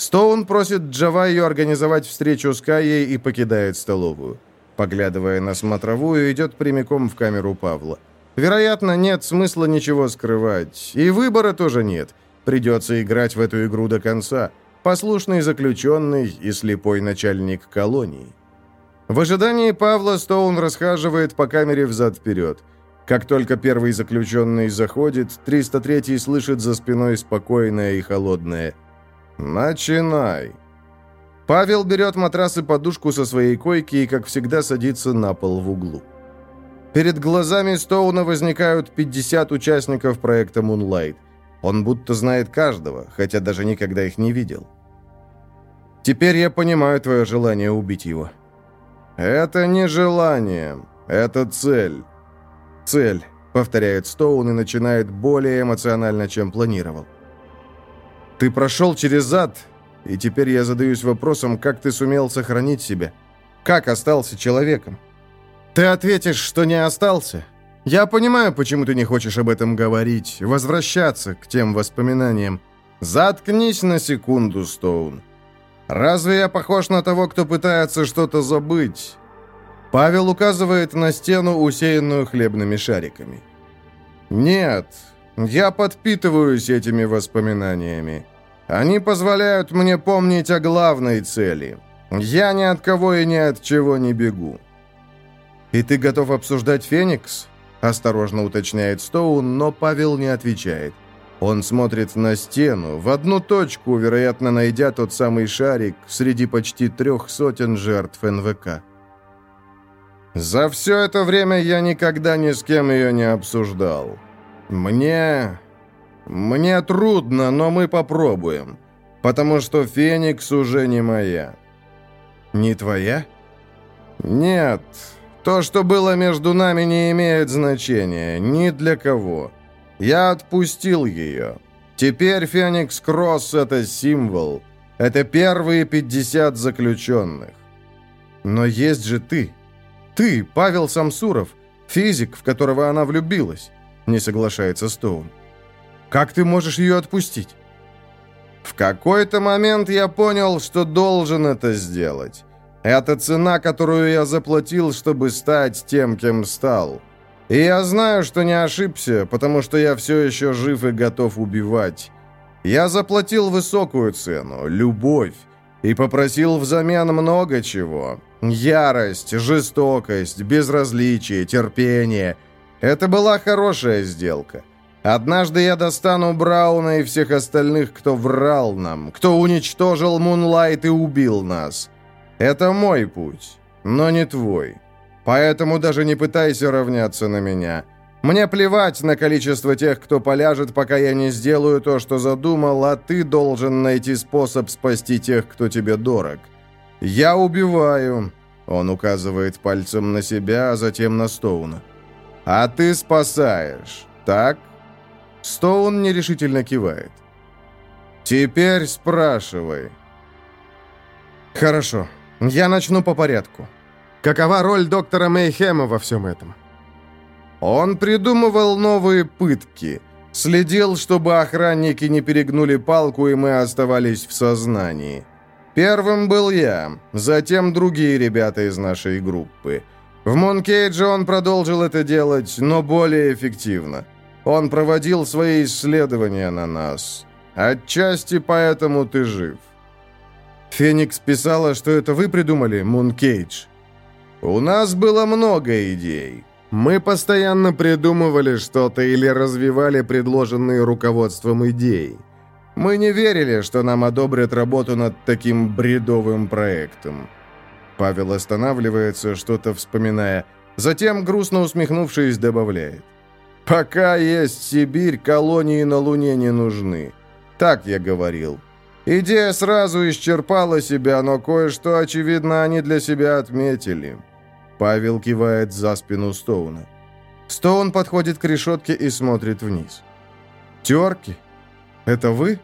A: Стоун просит Джавайю организовать встречу с Кайей и покидает столовую. Поглядывая на смотровую, идет прямиком в камеру Павла. Вероятно, нет смысла ничего скрывать. И выбора тоже нет. Придется играть в эту игру до конца. послушный заключенный и слепой начальник колонии. В ожидании Павла Стоун расхаживает по камере взад-вперед. Как только первый заключенный заходит, 303-й слышит за спиной спокойное и холодное «Начинай». Павел берет матрас и подушку со своей койки и, как всегда, садится на пол в углу. Перед глазами Стоуна возникают 50 участников проекта Moonlight. Он будто знает каждого, хотя даже никогда их не видел. Теперь я понимаю твое желание убить его. Это не желание, это цель. Цель, повторяет Стоун и начинает более эмоционально, чем планировал. Ты прошел через ад, и теперь я задаюсь вопросом, как ты сумел сохранить себя? Как остался человеком? Ты ответишь, что не остался. Я понимаю, почему ты не хочешь об этом говорить, возвращаться к тем воспоминаниям. Заткнись на секунду, Стоун. Разве я похож на того, кто пытается что-то забыть? Павел указывает на стену, усеянную хлебными шариками. Нет, я подпитываюсь этими воспоминаниями. Они позволяют мне помнить о главной цели. Я ни от кого и ни от чего не бегу. «И ты готов обсуждать Феникс?» – осторожно уточняет Стоун, но Павел не отвечает. Он смотрит на стену, в одну точку, вероятно, найдя тот самый шарик среди почти трех сотен жертв НВК. «За все это время я никогда ни с кем ее не обсуждал. Мне «Мне трудно, но мы попробуем, потому что Феникс уже не моя». «Не твоя?» «Нет, то, что было между нами, не имеет значения ни для кого. Я отпустил ее. Теперь Феникс Кросс — это символ. Это первые 50 заключенных. Но есть же ты. Ты, Павел Самсуров, физик, в которого она влюбилась», — не соглашается Стоун. Как ты можешь ее отпустить?» В какой-то момент я понял, что должен это сделать. Это цена, которую я заплатил, чтобы стать тем, кем стал. И я знаю, что не ошибся, потому что я все еще жив и готов убивать. Я заплатил высокую цену, любовь, и попросил взамен много чего. Ярость, жестокость, безразличие, терпение. Это была хорошая сделка. Однажды я достану Брауна и всех остальных, кто врал нам, кто уничтожил Мунлайт и убил нас. Это мой путь, но не твой. Поэтому даже не пытайся равняться на меня. Мне плевать на количество тех, кто поляжет, пока я не сделаю то, что задумал, а ты должен найти способ спасти тех, кто тебе дорог. Я убиваю, он указывает пальцем на себя, а затем на Стоуна. А ты спасаешь, так? Стоун нерешительно кивает. «Теперь спрашивай». «Хорошо. Я начну по порядку. Какова роль доктора Мейхема во всем этом?» Он придумывал новые пытки. Следил, чтобы охранники не перегнули палку, и мы оставались в сознании. Первым был я, затем другие ребята из нашей группы. В Монкейдже он продолжил это делать, но более эффективно. Он проводил свои исследования на нас. Отчасти поэтому ты жив. Феникс писала, что это вы придумали, Мункейдж. У нас было много идей. Мы постоянно придумывали что-то или развивали предложенные руководством идеи. Мы не верили, что нам одобрят работу над таким бредовым проектом. Павел останавливается, что-то вспоминая, затем, грустно усмехнувшись, добавляет. Пока есть Сибирь, колонии на Луне не нужны. Так я говорил. Идея сразу исчерпала себя, но кое-что, очевидно, они для себя отметили. Павел кивает за спину Стоуна. Стоун подходит к решетке и смотрит вниз. «Терки? Это вы?»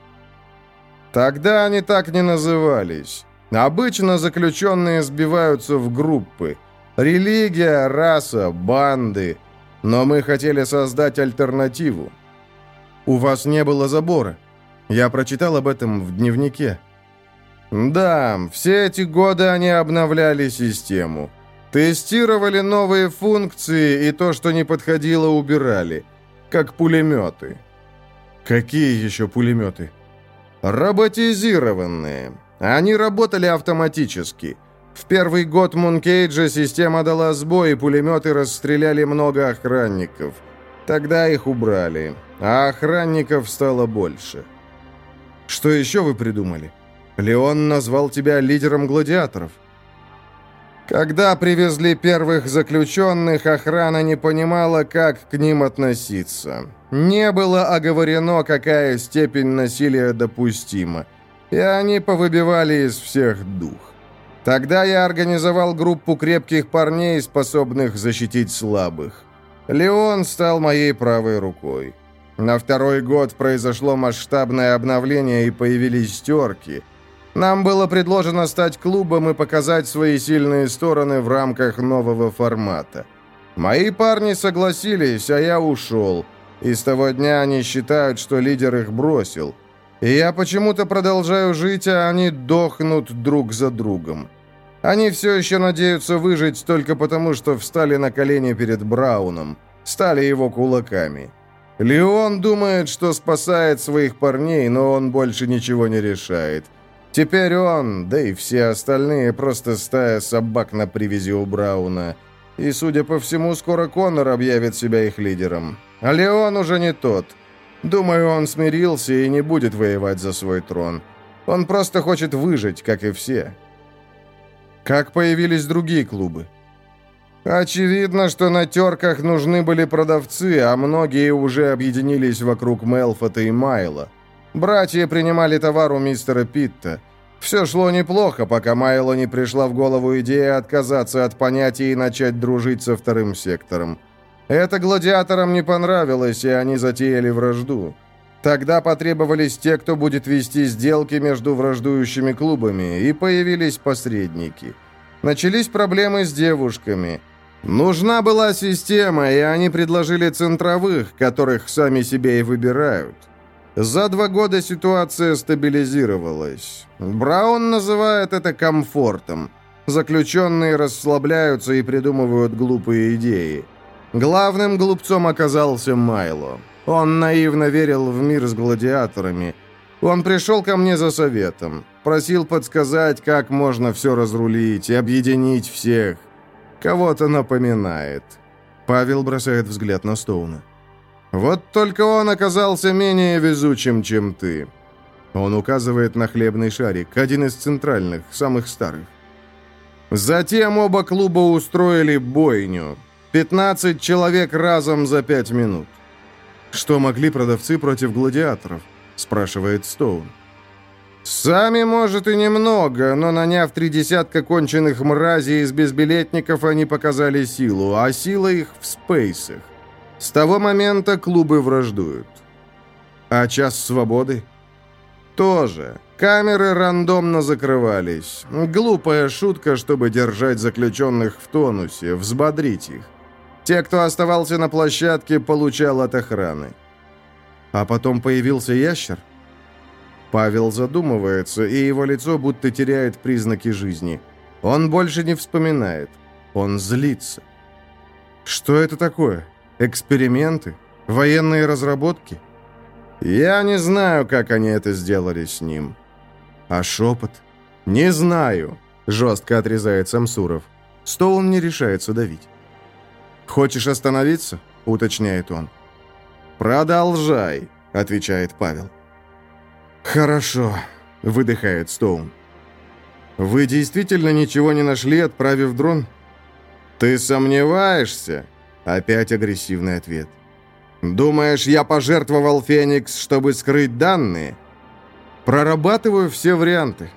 A: Тогда они так не назывались. Обычно заключенные сбиваются в группы. Религия, раса, банды. Но мы хотели создать альтернативу. У вас не было забора. Я прочитал об этом в дневнике. Да, все эти годы они обновляли систему. Тестировали новые функции и то, что не подходило, убирали. Как пулеметы. Какие еще пулеметы? Роботизированные. Они работали автоматически. В первый год Мункейджа система дала сбой, и пулеметы расстреляли много охранников. Тогда их убрали, а охранников стало больше. Что еще вы придумали? Леон назвал тебя лидером гладиаторов. Когда привезли первых заключенных, охрана не понимала, как к ним относиться. Не было оговорено, какая степень насилия допустима, и они повыбивали из всех дух. Тогда я организовал группу крепких парней, способных защитить слабых. Леон стал моей правой рукой. На второй год произошло масштабное обновление и появились терки – нам было предложено стать клубом и показать свои сильные стороны в рамках нового формата. Мои парни согласились, а я ушел. И с того дня они считают, что лидер их бросил. И я почему-то продолжаю жить, а они дохнут друг за другом. Они все еще надеются выжить только потому, что встали на колени перед Брауном, стали его кулаками. Леон думает, что спасает своих парней, но он больше ничего не решает. Теперь он, да и все остальные, просто стая собак на привязи у Брауна. И, судя по всему, скоро Коннор объявит себя их лидером. А Леон уже не тот. Думаю, он смирился и не будет воевать за свой трон. Он просто хочет выжить, как и все. Как появились другие клубы? Очевидно, что на терках нужны были продавцы, а многие уже объединились вокруг Мелфота и Майла. Братья принимали товар у мистера Питта. Все шло неплохо, пока Майло не пришла в голову идея отказаться от понятий и начать дружить со вторым сектором. Это гладиаторам не понравилось, и они затеяли вражду. Тогда потребовались те, кто будет вести сделки между враждующими клубами, и появились посредники. Начались проблемы с девушками. Нужна была система, и они предложили центровых, которых сами себе и выбирают. За два года ситуация стабилизировалась. Браун называет это комфортом. Заключенные расслабляются и придумывают глупые идеи. Главным глупцом оказался Майло. Он наивно верил в мир с гладиаторами. Он пришел ко мне за советом. Просил подсказать, как можно все разрулить и объединить всех. Кого-то напоминает. Павел бросает взгляд на Стоуна. Вот только он оказался менее везучим, чем ты. Он указывает на хлебный шарик, один из центральных, самых старых. Затем оба клуба устроили бойню. 15 человек разом за 5 минут. «Что могли продавцы против гладиаторов?» – спрашивает Стоун. «Сами, может, и немного, но наняв три десятка конченых мразей из безбилетников, они показали силу, а сила их в спейсах. С того момента клубы враждуют. А час свободы? Тоже. Камеры рандомно закрывались. Глупая шутка, чтобы держать заключенных в тонусе, взбодрить их. Те, кто оставался на площадке, получал от охраны. А потом появился ящер? Павел задумывается, и его лицо будто теряет признаки жизни. Он больше не вспоминает. Он злится. Что это такое? Эксперименты? Военные разработки? Я не знаю, как они это сделали с ним. А шепот? Не знаю, жестко отрезает Самсуров. Стоун не решается давить. «Хочешь остановиться?» — уточняет он. «Продолжай», — отвечает Павел. «Хорошо», — выдыхает Стоун. «Вы действительно ничего не нашли, отправив дрон?» «Ты сомневаешься?» Опять агрессивный ответ. «Думаешь, я пожертвовал Феникс, чтобы скрыть данные?» «Прорабатываю все варианты».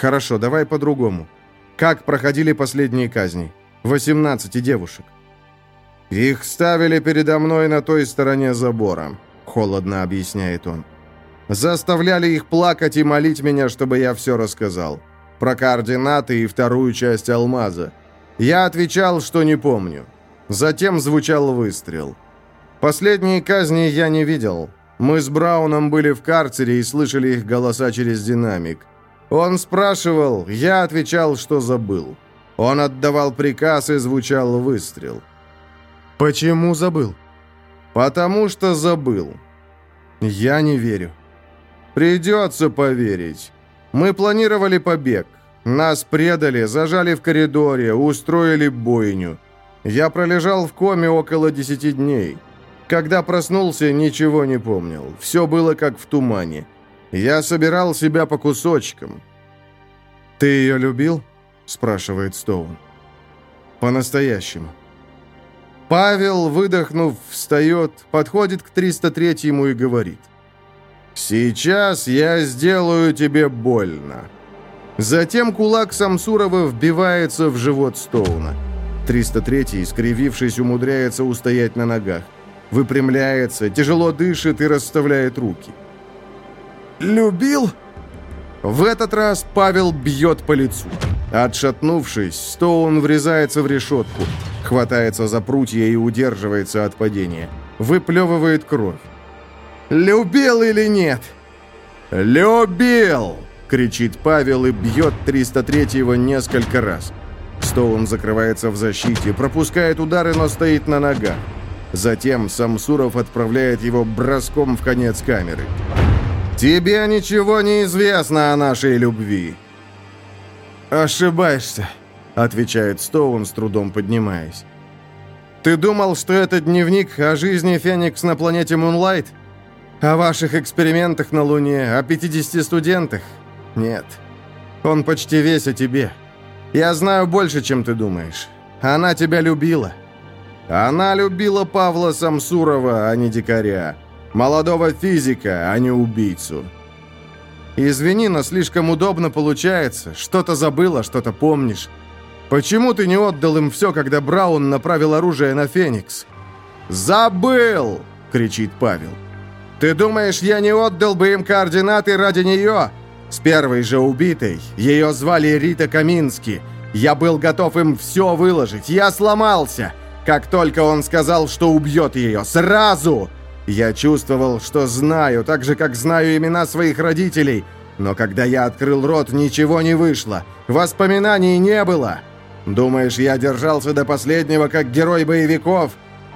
A: «Хорошо, давай по-другому. Как проходили последние казни? 18 девушек». «Их ставили передо мной на той стороне забора», — холодно объясняет он. «Заставляли их плакать и молить меня, чтобы я все рассказал. Про координаты и вторую часть алмаза. Я отвечал, что не помню. Затем звучал выстрел. Последние казни я не видел. Мы с Брауном были в карцере и слышали их голоса через динамик. Он спрашивал, я отвечал, что забыл. Он отдавал приказ и звучал выстрел. «Почему забыл?» «Потому что забыл». «Я не верю». Придется поверить. Мы планировали побег. Нас предали, зажали в коридоре, устроили бойню. Я пролежал в коме около десяти дней. Когда проснулся, ничего не помнил. Все было как в тумане. Я собирал себя по кусочкам. «Ты ее любил?» – спрашивает Стоун. «По-настоящему». Павел, выдохнув, встает, подходит к 303-му и говорит. «Сейчас я сделаю тебе больно». Затем кулак Самсурова вбивается в живот Стоуна. 303-й, скривившись, умудряется устоять на ногах. Выпрямляется, тяжело дышит и расставляет руки. «Любил?» В этот раз Павел бьет по лицу. Отшатнувшись, Стоун врезается в решетку, хватается за прутья и удерживается от падения. Выплевывает кровь. «Любил или нет?» «Любил!» — кричит Павел и бьет 303-го несколько раз. Стоун закрывается в защите, пропускает удары, но стоит на ногах. Затем Самсуров отправляет его броском в конец камеры. «Тебе ничего не известно о нашей любви». «Ошибаешься», — отвечает Стоун, с трудом поднимаясь. «Ты думал, что это дневник о жизни Феникс на планете Мунлайт? О ваших экспериментах на Луне, о 50 студентах? Нет. Он почти весь о тебе. Я знаю больше, чем ты думаешь. Она тебя любила. Она любила Павла Самсурова, а не дикаря. Молодого физика, а не убийцу. Извини, но слишком удобно получается. Что-то забыла, что-то помнишь. Почему ты не отдал им все, когда Браун направил оружие на Феникс? «Забыл!» — кричит Павел. «Ты думаешь, я не отдал бы им координаты ради нее?» С первой же убитой, ее звали Рита Камински. Я был готов им все выложить. Я сломался. Как только он сказал, что убьет ее, сразу! Я чувствовал, что знаю, так же, как знаю имена своих родителей. Но когда я открыл рот, ничего не вышло. Воспоминаний не было. Думаешь, я держался до последнего, как герой боевиков?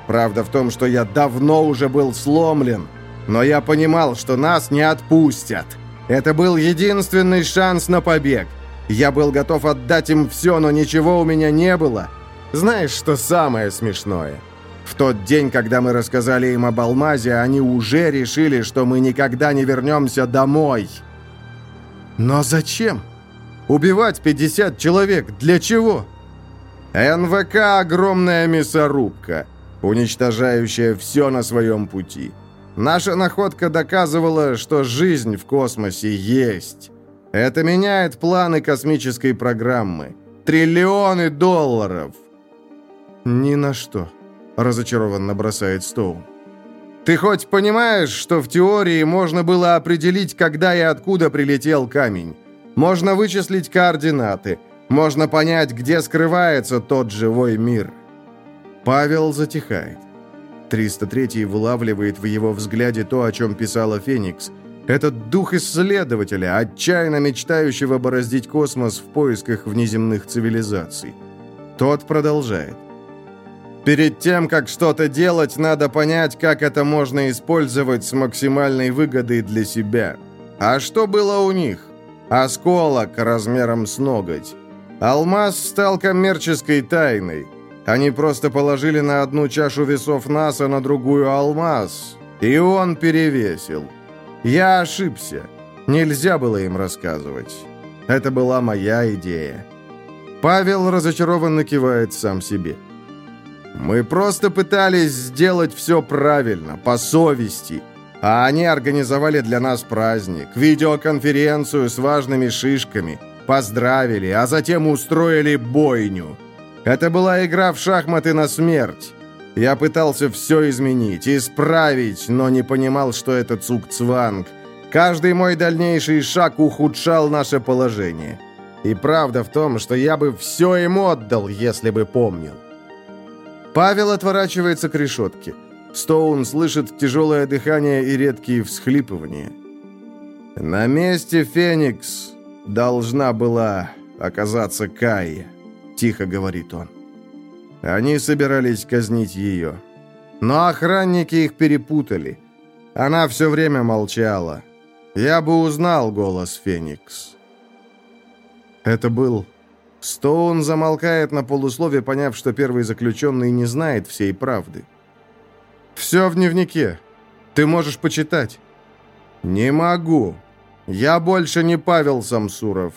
A: Правда в том, что я давно уже был сломлен. Но я понимал, что нас не отпустят. Это был единственный шанс на побег. Я был готов отдать им все, но ничего у меня не было. Знаешь, что самое смешное? В тот день, когда мы рассказали им об алмазе, они уже решили, что мы никогда не вернемся домой. Но зачем? Убивать 50 человек для чего? НВК – огромная мясорубка, уничтожающая все на своем пути. Наша находка доказывала, что жизнь в космосе есть. Это меняет планы космической программы. Триллионы долларов – «Ни на что», — разочарованно бросает Стоун. «Ты хоть понимаешь, что в теории можно было определить, когда и откуда прилетел камень? Можно вычислить координаты, можно понять, где скрывается тот живой мир». Павел затихает. 303 вылавливает в его взгляде то, о чем писала Феникс. Этот дух исследователя, отчаянно мечтающего бороздить космос в поисках внеземных цивилизаций. Тот продолжает. Перед тем, как что-то делать, надо понять, как это можно использовать с максимальной выгодой для себя. А что было у них? Осколок размером с ноготь. Алмаз стал коммерческой тайной. Они просто положили на одну чашу весов НАСА, на другую алмаз. И он перевесил. Я ошибся. Нельзя было им рассказывать. Это была моя идея. Павел разочарованно кивает сам себе. Мы просто пытались сделать все правильно, по совести. А они организовали для нас праздник, видеоконференцию с важными шишками, поздравили, а затем устроили бойню. Это была игра в шахматы на смерть. Я пытался все изменить, исправить, но не понимал, что это цукцванг. Каждый мой дальнейший шаг ухудшал наше положение. И правда в том, что я бы все им отдал, если бы помнил. Павел отворачивается к решетке. Стоун слышит тяжелое дыхание и редкие всхлипывания. «На месте Феникс должна была оказаться Кайя», — тихо говорит он. Они собирались казнить ее. Но охранники их перепутали. Она все время молчала. я бы узнал голос Феникс. Это был... Стоун замолкает на полуслове, поняв, что первый заключенный не знает всей правды. «Все в дневнике. Ты можешь почитать». «Не могу. Я больше не Павел Самсуров.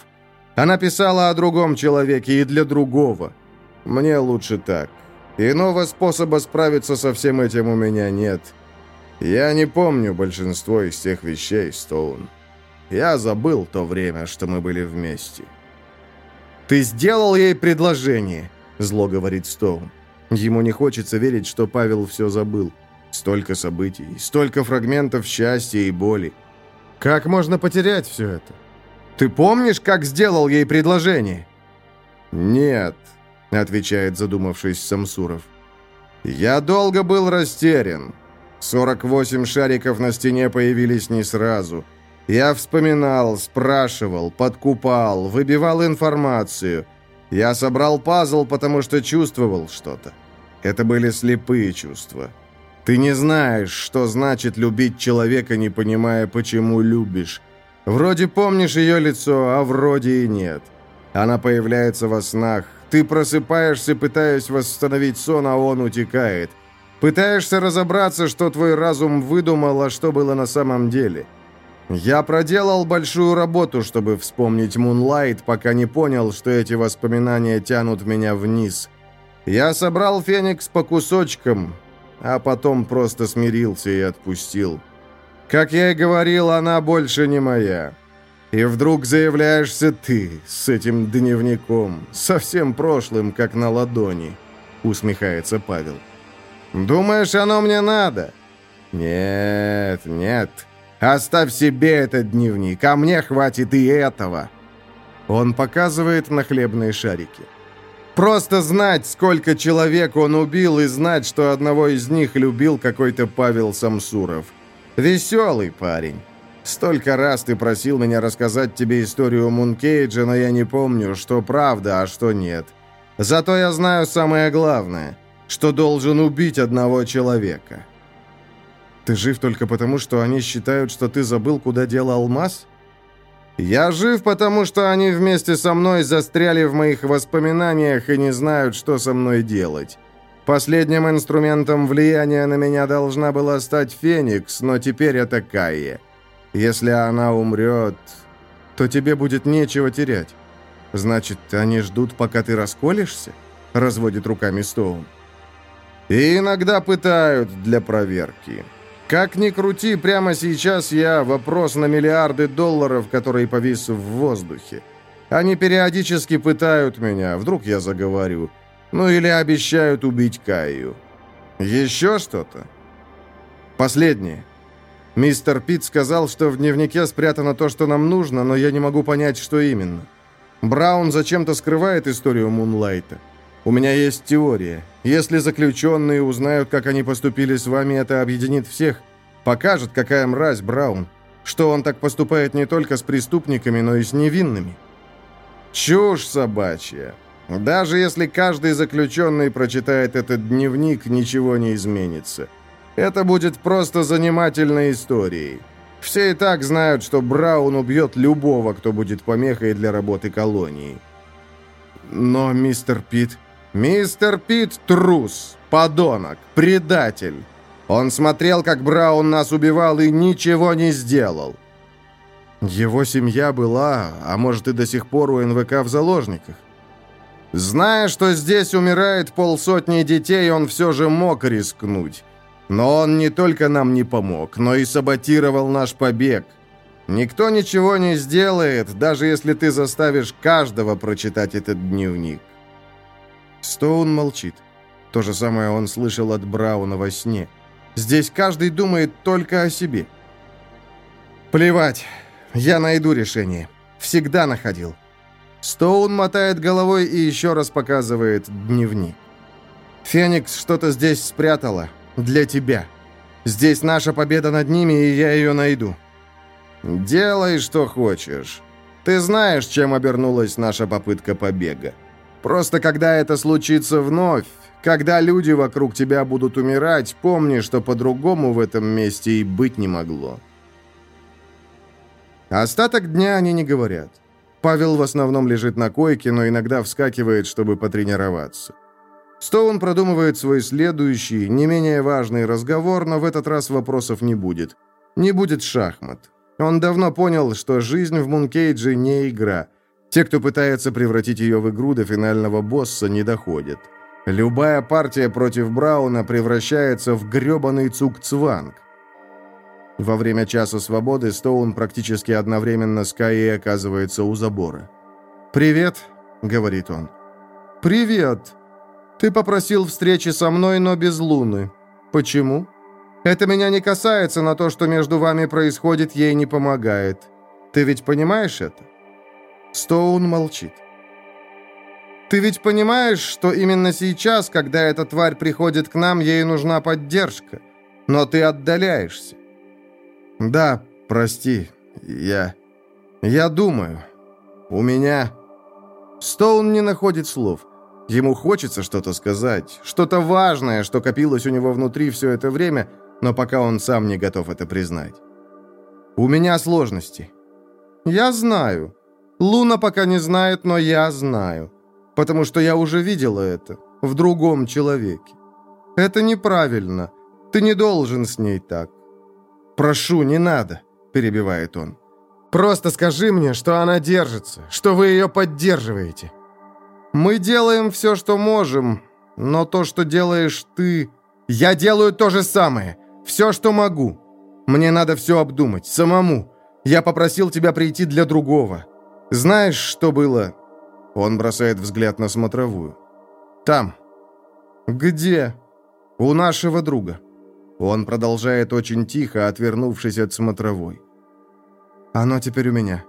A: Она писала о другом человеке и для другого. Мне лучше так. Иного способа справиться со всем этим у меня нет. Я не помню большинство из тех вещей, Стоун. Я забыл то время, что мы были вместе». «Ты сделал ей предложение», — зло говорит Стоун. Ему не хочется верить, что Павел все забыл. Столько событий, столько фрагментов счастья и боли. Как можно потерять все это? Ты помнишь, как сделал ей предложение? Нет, отвечает задумавшись Самсуров. Я долго был растерян. 48 шариков на стене появились не сразу. Я вспоминал, спрашивал, подкупал, выбивал информацию. Я собрал пазл, потому что чувствовал что-то. Это были слепые чувства. Ты не знаешь, что значит любить человека, не понимая, почему любишь. Вроде помнишь ее лицо, а вроде и нет. Она появляется во снах. Ты просыпаешься, пытаясь восстановить сон, а он утекает. Пытаешься разобраться, что твой разум выдумал, а что было на самом деле. Я проделал большую работу, чтобы вспомнить Мунлайт, пока не понял, что эти воспоминания тянут меня вниз. Я собрал Феникс по кусочкам, а потом просто смирился и отпустил. Как я и говорил, она больше не моя. И вдруг заявляешься ты с этим дневником, совсем прошлым, как на ладони, усмехается Павел. Думаешь, оно мне надо? Нет, нет. Оставь себе этот дневник, а мне хватит и этого. Он показывает на хлебные шарики. Просто знать, сколько человек он убил, и знать, что одного из них любил какой-то Павел Самсуров. Веселый парень. Столько раз ты просил меня рассказать тебе историю Мункейджа, но я не помню, что правда, а что нет. Зато я знаю самое главное, что должен убить одного человека. Ты жив только потому, что они считают, что ты забыл, куда дел алмаз? Я жив, потому что они вместе со мной застряли в моих воспоминаниях и не знают, что со мной делать. Последним инструментом влияния на меня должна была стать Феникс, но теперь это Кайя. Если она умрет, то тебе будет нечего терять. Значит, они ждут, пока ты расколешься? Разводит руками Стоун. И иногда пытают для проверки. Как ни крути, прямо сейчас я вопрос на миллиарды долларов, который повис в воздухе. Они периодически пытают меня, вдруг я заговорю. Ну или обещают убить Каю. Еще что-то? Последнее. Мистер Пит сказал, что в дневнике спрятано то, что нам нужно, но я не могу понять, что именно. Браун зачем-то скрывает историю Мунлайта. У меня есть теория. Если заключенные узнают, как они поступили с вами, это объединит всех. Покажет, какая мразь Браун. Что он так поступает не только с преступниками, но и с невинными. Чушь собачья. Даже если каждый заключенный прочитает этот дневник, ничего не изменится. Это будет просто занимательной историей. Все и так знают, что Браун убьет любого, кто будет помехой для работы колонии. Но мистер Пит... Мистер Пит – трус, подонок, предатель. Он смотрел, как Браун нас убивал и ничего не сделал. Его семья была, а может и до сих пор у НВК в заложниках. Зная, что здесь умирает полсотни детей, он все же мог рискнуть. Но он не только нам не помог, но и саботировал наш побег. Никто ничего не сделает, даже если ты заставишь каждого прочитать этот дневник. Стоун молчит. То же самое он слышал от Брауна во сне. Здесь каждый думает только о себе. Плевать. Я найду решение. Всегда находил. Стоун мотает головой и еще раз показывает дневник. Феникс что-то здесь спрятала. Для тебя. Здесь наша победа над ними, и я ее найду. Делай, что хочешь. Ты знаешь, чем обернулась наша попытка побега. Просто когда это случится вновь, когда люди вокруг тебя будут умирать, помни, что по-другому в этом месте и быть не могло. Остаток дня они не говорят. Павел в основном лежит на койке, но иногда вскакивает, чтобы потренироваться. Стоун продумывает свой следующий, не менее важный разговор, но в этот раз вопросов не будет. Не будет шахмат. Он давно понял, что жизнь в Мункейдже не игра. Те, кто пытается превратить ее в игру до финального босса, не доходят. Любая партия против Брауна превращается в гребаный цук-цванг. Во время часа свободы Стоун практически одновременно с Каей оказывается у забора. «Привет», — говорит он. «Привет. Ты попросил встречи со мной, но без Луны. Почему?» Это меня не касается, но то, что между вами происходит, ей не помогает. Ты ведь понимаешь это?» Стоун молчит. «Ты ведь понимаешь, что именно сейчас, когда эта тварь приходит к нам, ей нужна поддержка. Но ты отдаляешься». «Да, прости, я... Я думаю. У меня...» Стоун не находит слов. Ему хочется что-то сказать, что-то важное, что копилось у него внутри все это время, но пока он сам не готов это признать. «У меня сложности». «Я знаю. Луна пока не знает, но я знаю. Потому что я уже видела это в другом человеке. Это неправильно. Ты не должен с ней так». «Прошу, не надо», — перебивает он. «Просто скажи мне, что она держится, что вы ее поддерживаете». «Мы делаем все, что можем, но то, что делаешь ты...» «Я делаю то же самое. Все, что могу. Мне надо все обдумать, самому. Я попросил тебя прийти для другого. Знаешь, что было?» Он бросает взгляд на смотровую. «Там». «Где?» «У нашего друга». Он продолжает очень тихо, отвернувшись от смотровой. «Оно теперь у меня.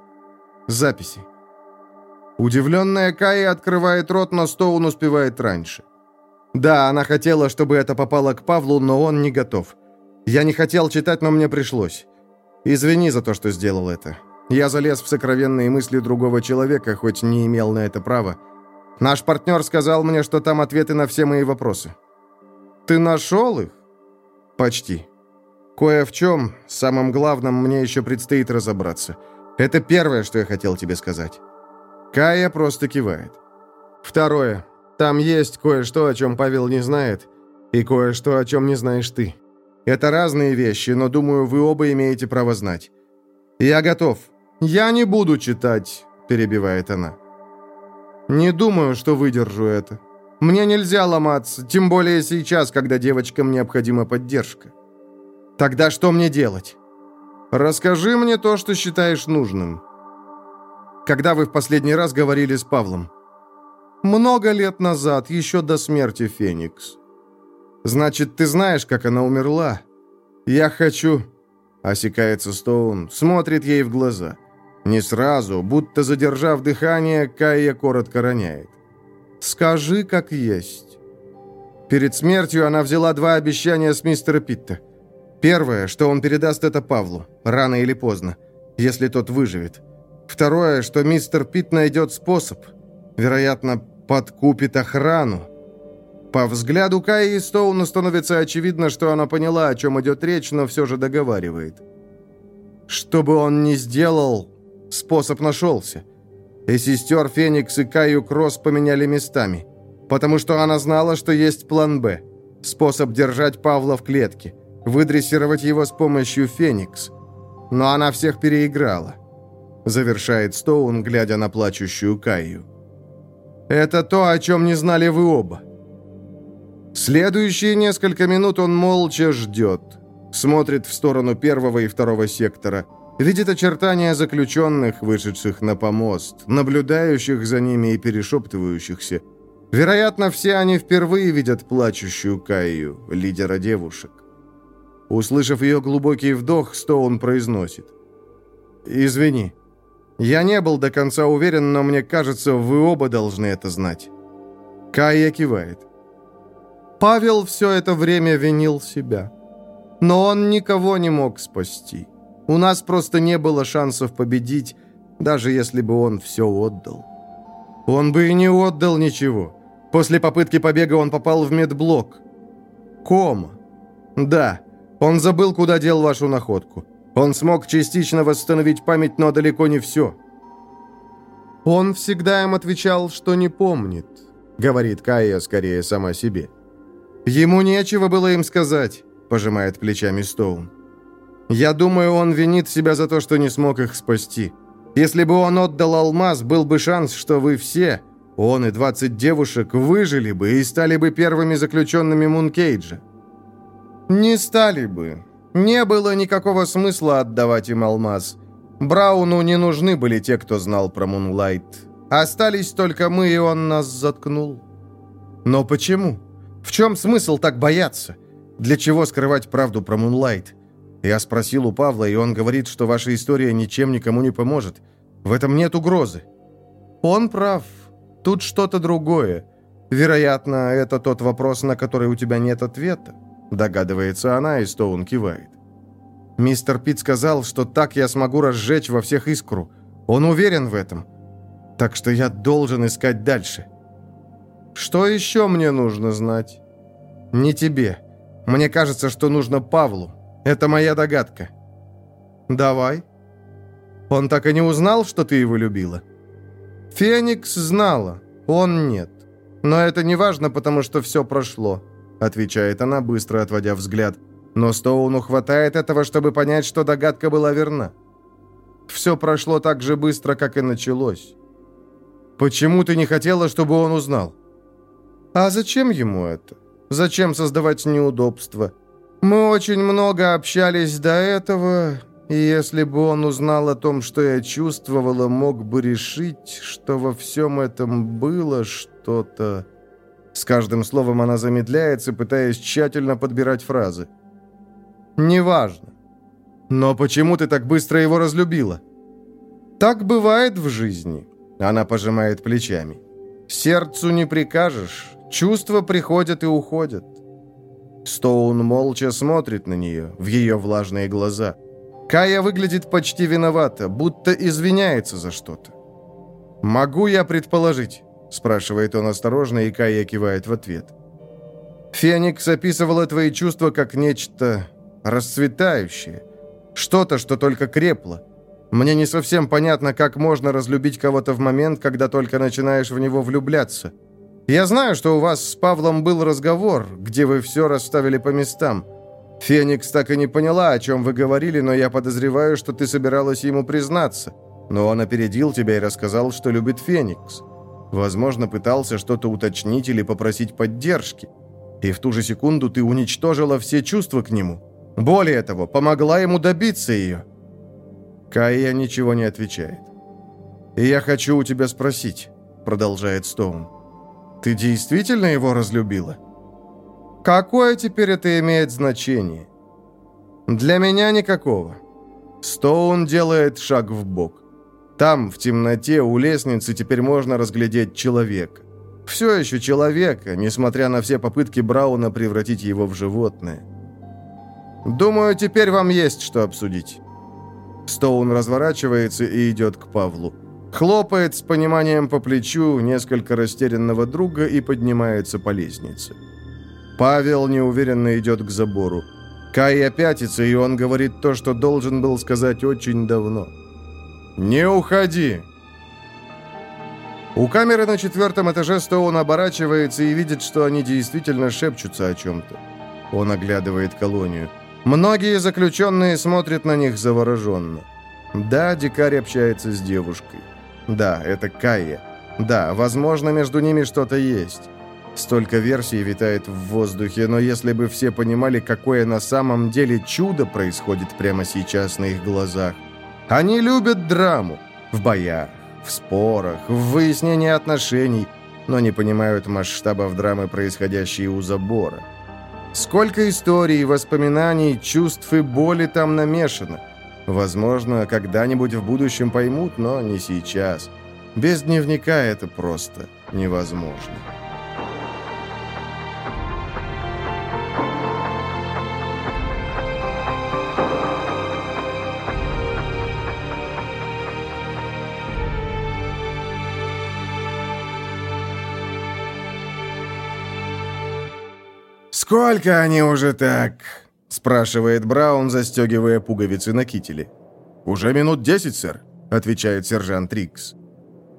A: Записи». Удивленная Кая открывает рот, но Стоун успевает раньше. Да, она хотела, чтобы это попало к Павлу, но он не готов. Я не хотел читать, но мне пришлось. Извини за то, что сделал это. Я залез в сокровенные мысли другого человека, хоть не имел на это права. Наш партнер сказал мне, что там ответы на все мои вопросы. Ты нашел их? Почти. Кое в чем, самым главным, мне еще предстоит разобраться. Это первое, что я хотел тебе сказать. Кая просто кивает. Второе. Там есть кое-что, о чем Павел не знает, и кое-что, о чем не знаешь ты. Это разные вещи, но, думаю, вы оба имеете право знать. Я готов. Я не буду читать, перебивает она. Не думаю, что выдержу это. Мне нельзя ломаться, тем более сейчас, когда девочкам необходима поддержка. Тогда что мне делать? Расскажи мне то, что считаешь нужным. Когда вы в последний раз говорили с Павлом? Много лет назад, еще до смерти Феникс. Значит, ты знаешь, как она умерла? Я хочу...» Осекается Стоун, смотрит ей в глаза. Не сразу, будто задержав дыхание, Кайя коротко роняет. «Скажи, как есть». Перед смертью она взяла два обещания с мистера Питта. Первое, что он передаст это Павлу, рано или поздно, если тот выживет. Второе, что мистер Питт найдет способ, вероятно, подкупит охрану, по взгляду Каи Стоуну становится очевидно, что она поняла, о чем идет речь, но все же договаривает. Что бы он ни сделал, способ нашелся. И сестер Феникс и Каю Кросс поменяли местами, потому что она знала, что есть план «Б». Способ держать Павла в клетке, выдрессировать его с помощью Феникс. Но она всех переиграла. Завершает Стоун, глядя на плачущую Каю. «Это то, о чем не знали вы оба. Следующие несколько минут он молча ждет. Смотрит в сторону первого и второго сектора. Видит очертания заключенных, вышедших на помост, наблюдающих за ними и перешептывающихся. Вероятно, все они впервые видят плачущую Каю, лидера девушек. Услышав ее глубокий вдох, Стоун произносит. «Извини. Я не был до конца уверен, но мне кажется, вы оба должны это знать». Кая кивает. Павел все это время винил себя. Но он никого не мог спасти. У нас просто не было шансов победить, даже если бы он все отдал. Он бы и не отдал ничего. После попытки побега он попал в медблок. Кома. Да, он забыл, куда дел вашу находку. Он смог частично восстановить память, но далеко не все. Он всегда им отвечал, что не помнит, говорит Кая скорее сама себе. Ему нечего было им сказать, пожимает плечами Стоун. Я думаю, он винит себя за то, что не смог их спасти. Если бы он отдал алмаз, был бы шанс, что вы все, он и 20 девушек, выжили бы и стали бы первыми заключенными Мункейджа. Не стали бы. Не было никакого смысла отдавать им алмаз. Брауну не нужны были те, кто знал про Мунлайт. Остались только мы, и он нас заткнул. Но почему? В чем смысл так бояться? Для чего скрывать правду про Мунлайт? Я спросил у Павла, и он говорит, что ваша история ничем никому не поможет. В этом нет угрозы. Он прав. Тут что-то другое. Вероятно, это тот вопрос, на который у тебя нет ответа. Догадывается она, и Стоун кивает. Мистер Пит сказал, что так я смогу разжечь во всех искру. Он уверен в этом. Так что я должен искать дальше. Что еще мне нужно знать? Не тебе. Мне кажется, что нужно Павлу. Это моя догадка. Давай. Он так и не узнал, что ты его любила? Феникс знала, он нет. Но это не важно, потому что все прошло, отвечает она, быстро отводя взгляд. Но Стоуну хватает этого, чтобы понять, что догадка была верна. Все прошло так же быстро, как и началось. Почему ты не хотела, чтобы он узнал? А зачем ему это? Зачем создавать неудобства? Мы очень много общались до этого, и если бы он узнал о том, что я чувствовала, мог бы решить, что во всем этом было что-то... С каждым словом она замедляется, пытаясь тщательно подбирать фразы. «Неважно. Но почему ты так быстро его разлюбила?» «Так бывает в жизни», — она пожимает плечами. «Сердцу не прикажешь, чувства приходят и уходят». Стоун молча смотрит на нее, в ее влажные глаза. Кая выглядит почти виновата, будто извиняется за что-то. «Могу я предположить?» – спрашивает он осторожно, и Кая кивает в ответ. «Феникс описывала твои чувства как нечто расцветающее, что-то, что только крепло. Мне не совсем понятно, как можно разлюбить кого-то в момент, когда только начинаешь в него влюбляться. Я знаю, что у вас с Павлом был разговор, где вы все расставили по местам. Феникс так и не поняла, о чем вы говорили, но я подозреваю, что ты собиралась ему признаться. Но он опередил тебя и рассказал, что любит Феникс. Возможно, пытался что-то уточнить или попросить поддержки. И в ту же секунду ты уничтожила все чувства к нему. Более того, помогла ему добиться ее. Кая ничего не отвечает. «И я хочу у тебя спросить», — продолжает Стоун. «Ты действительно его разлюбила?» «Какое теперь это имеет значение?» «Для меня никакого». Стоун делает шаг в бок. Там, в темноте, у лестницы теперь можно разглядеть человека. Все еще человека, несмотря на все попытки Брауна превратить его в животное. Думаю, теперь вам есть что обсудить». Стоун разворачивается и идет к Павлу. Хлопает с пониманием по плечу несколько растерянного друга и поднимается по лестнице. Павел неуверенно идет к забору. Кай опятится, и он говорит то, что должен был сказать очень давно. «Не уходи!» У камеры на четвертом этаже Стоун оборачивается и видит, что они действительно шепчутся о чем-то. Он оглядывает колонию. Многие заключенные смотрят на них завороженно. Да, дикарь общается с девушкой. Да, это Кайя. Да, возможно, между ними что-то есть. Столько версий витает в воздухе, но если бы все понимали, какое на самом деле чудо происходит прямо сейчас на их глазах. Они любят драму. В боях, в спорах, в выяснении отношений, но не понимают масштабов драмы, происходящей у забора. Сколько историй, воспоминаний, чувств и боли там намешано. Возможно, когда-нибудь в будущем поймут, но не сейчас. Без дневника это просто невозможно.
B: «Сколько они уже так?»
A: Спрашивает Браун, застегивая пуговицы на кителе.
B: «Уже минут десять, сэр», — отвечает сержант Рикс.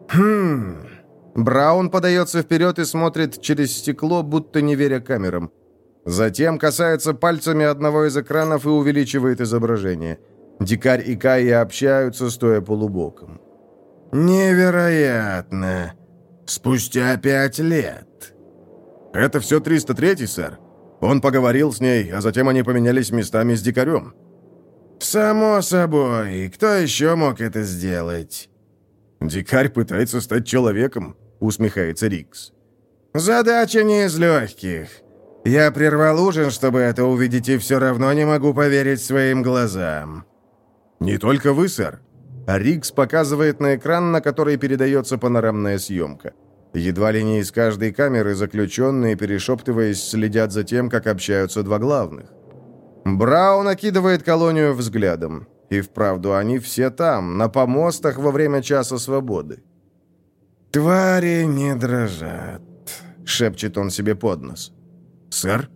A: «Хм...» Браун подается вперед и смотрит через стекло, будто не веря камерам. Затем касается пальцами одного из экранов и увеличивает изображение. Дикарь и Кайя общаются, стоя полубоком.
B: «Невероятно! Спустя пять лет!»
A: «Это все 303-й, сэр. Он поговорил с ней, а затем они поменялись местами с дикарем».
B: «Само собой. Кто еще мог это сделать?»
A: «Дикарь пытается стать человеком», — усмехается Рикс.
B: «Задача не из легких. Я прервал ужин, чтобы это увидеть, и все равно не могу поверить своим глазам».
A: «Не только вы, сэр». Рикс показывает на экран, на который передается панорамная съемка. Едва ли не из каждой камеры заключенные, перешептываясь, следят за тем, как общаются два главных. Браун окидывает колонию взглядом. И вправду, они все там, на помостах во время часа свободы.
B: «Твари не дрожат», — шепчет он себе под нос.
A: «Сэр?»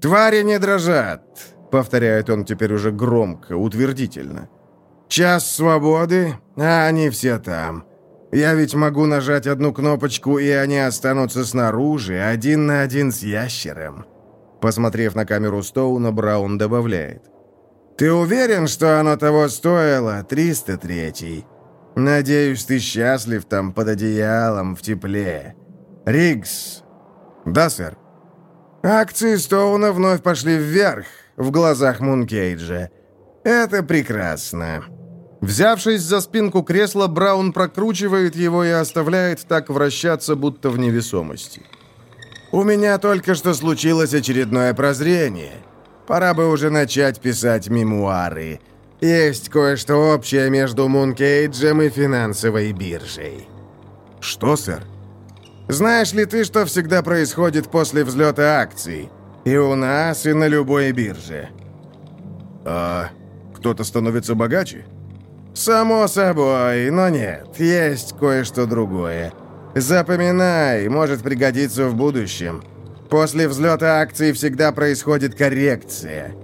B: «Твари не дрожат», — повторяет он теперь уже громко, утвердительно. «Час свободы, а они все там. Я ведь могу нажать одну кнопочку, и они останутся снаружи, один на один с ящером».
A: Посмотрев на камеру Стоуна, Браун добавляет.
B: «Ты уверен, что оно того стоило, 303-й? Надеюсь, ты счастлив там под одеялом, в тепле. Ригс?»
A: «Да, сэр».
B: Акции Стоуна вновь пошли вверх в глазах Мункейджа. Это прекрасно.
A: Взявшись за спинку кресла, Браун прокручивает его и оставляет так вращаться, будто в невесомости.
B: «У меня только что случилось очередное прозрение. Пора бы уже начать писать мемуары. Есть кое-что общее между Мункейджем и финансовой биржей».
A: «Что, сэр?»
B: Знаешь ли ты, что всегда происходит после взлета акций? И у нас, и на любой бирже.
A: А кто-то становится богаче?
B: Само собой, но нет, есть кое-что другое. Запоминай, может пригодиться в будущем. После взлета акций всегда происходит коррекция.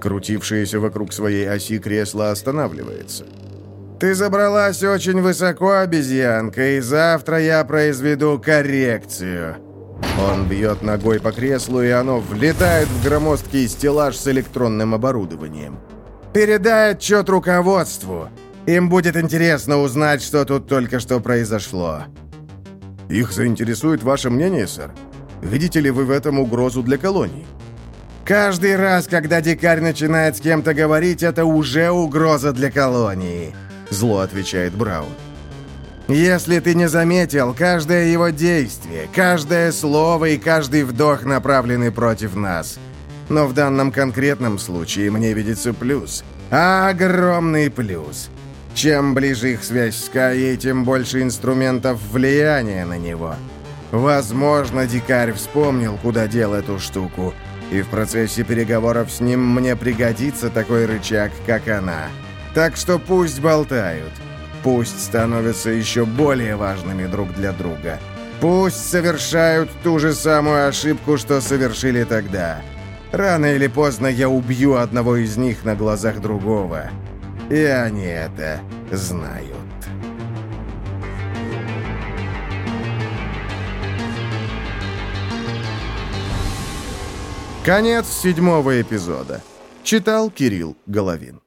A: Крутившееся вокруг своей оси кресло останавливается.
B: «Ты забралась очень высоко, обезьянка, и завтра я произведу коррекцию».
A: Он бьет ногой по креслу, и оно влетает в громоздкий стеллаж с электронным оборудованием.
B: «Передай отчет руководству. Им будет интересно узнать, что тут только что произошло».
A: «Их заинтересует ваше мнение, сэр? Видите ли вы в этом угрозу для колонии?»
B: «Каждый раз, когда дикарь начинает с кем-то говорить, это уже угроза для колонии». — зло отвечает Браун. «Если ты не заметил, каждое его действие, каждое слово и каждый вдох направлены против нас. Но в данном конкретном случае мне видится плюс. Огромный плюс. Чем ближе их связь с Каей, тем больше инструментов влияния на него. Возможно, дикарь вспомнил, куда дел эту штуку, и в процессе переговоров с ним мне пригодится такой рычаг, как она». Так что пусть болтают. Пусть становятся еще более важными друг для друга. Пусть совершают ту же самую ошибку, что совершили тогда. Рано или поздно я убью одного из них на глазах другого. И они это знают.
A: Конец седьмого эпизода. Читал Кирилл Головин.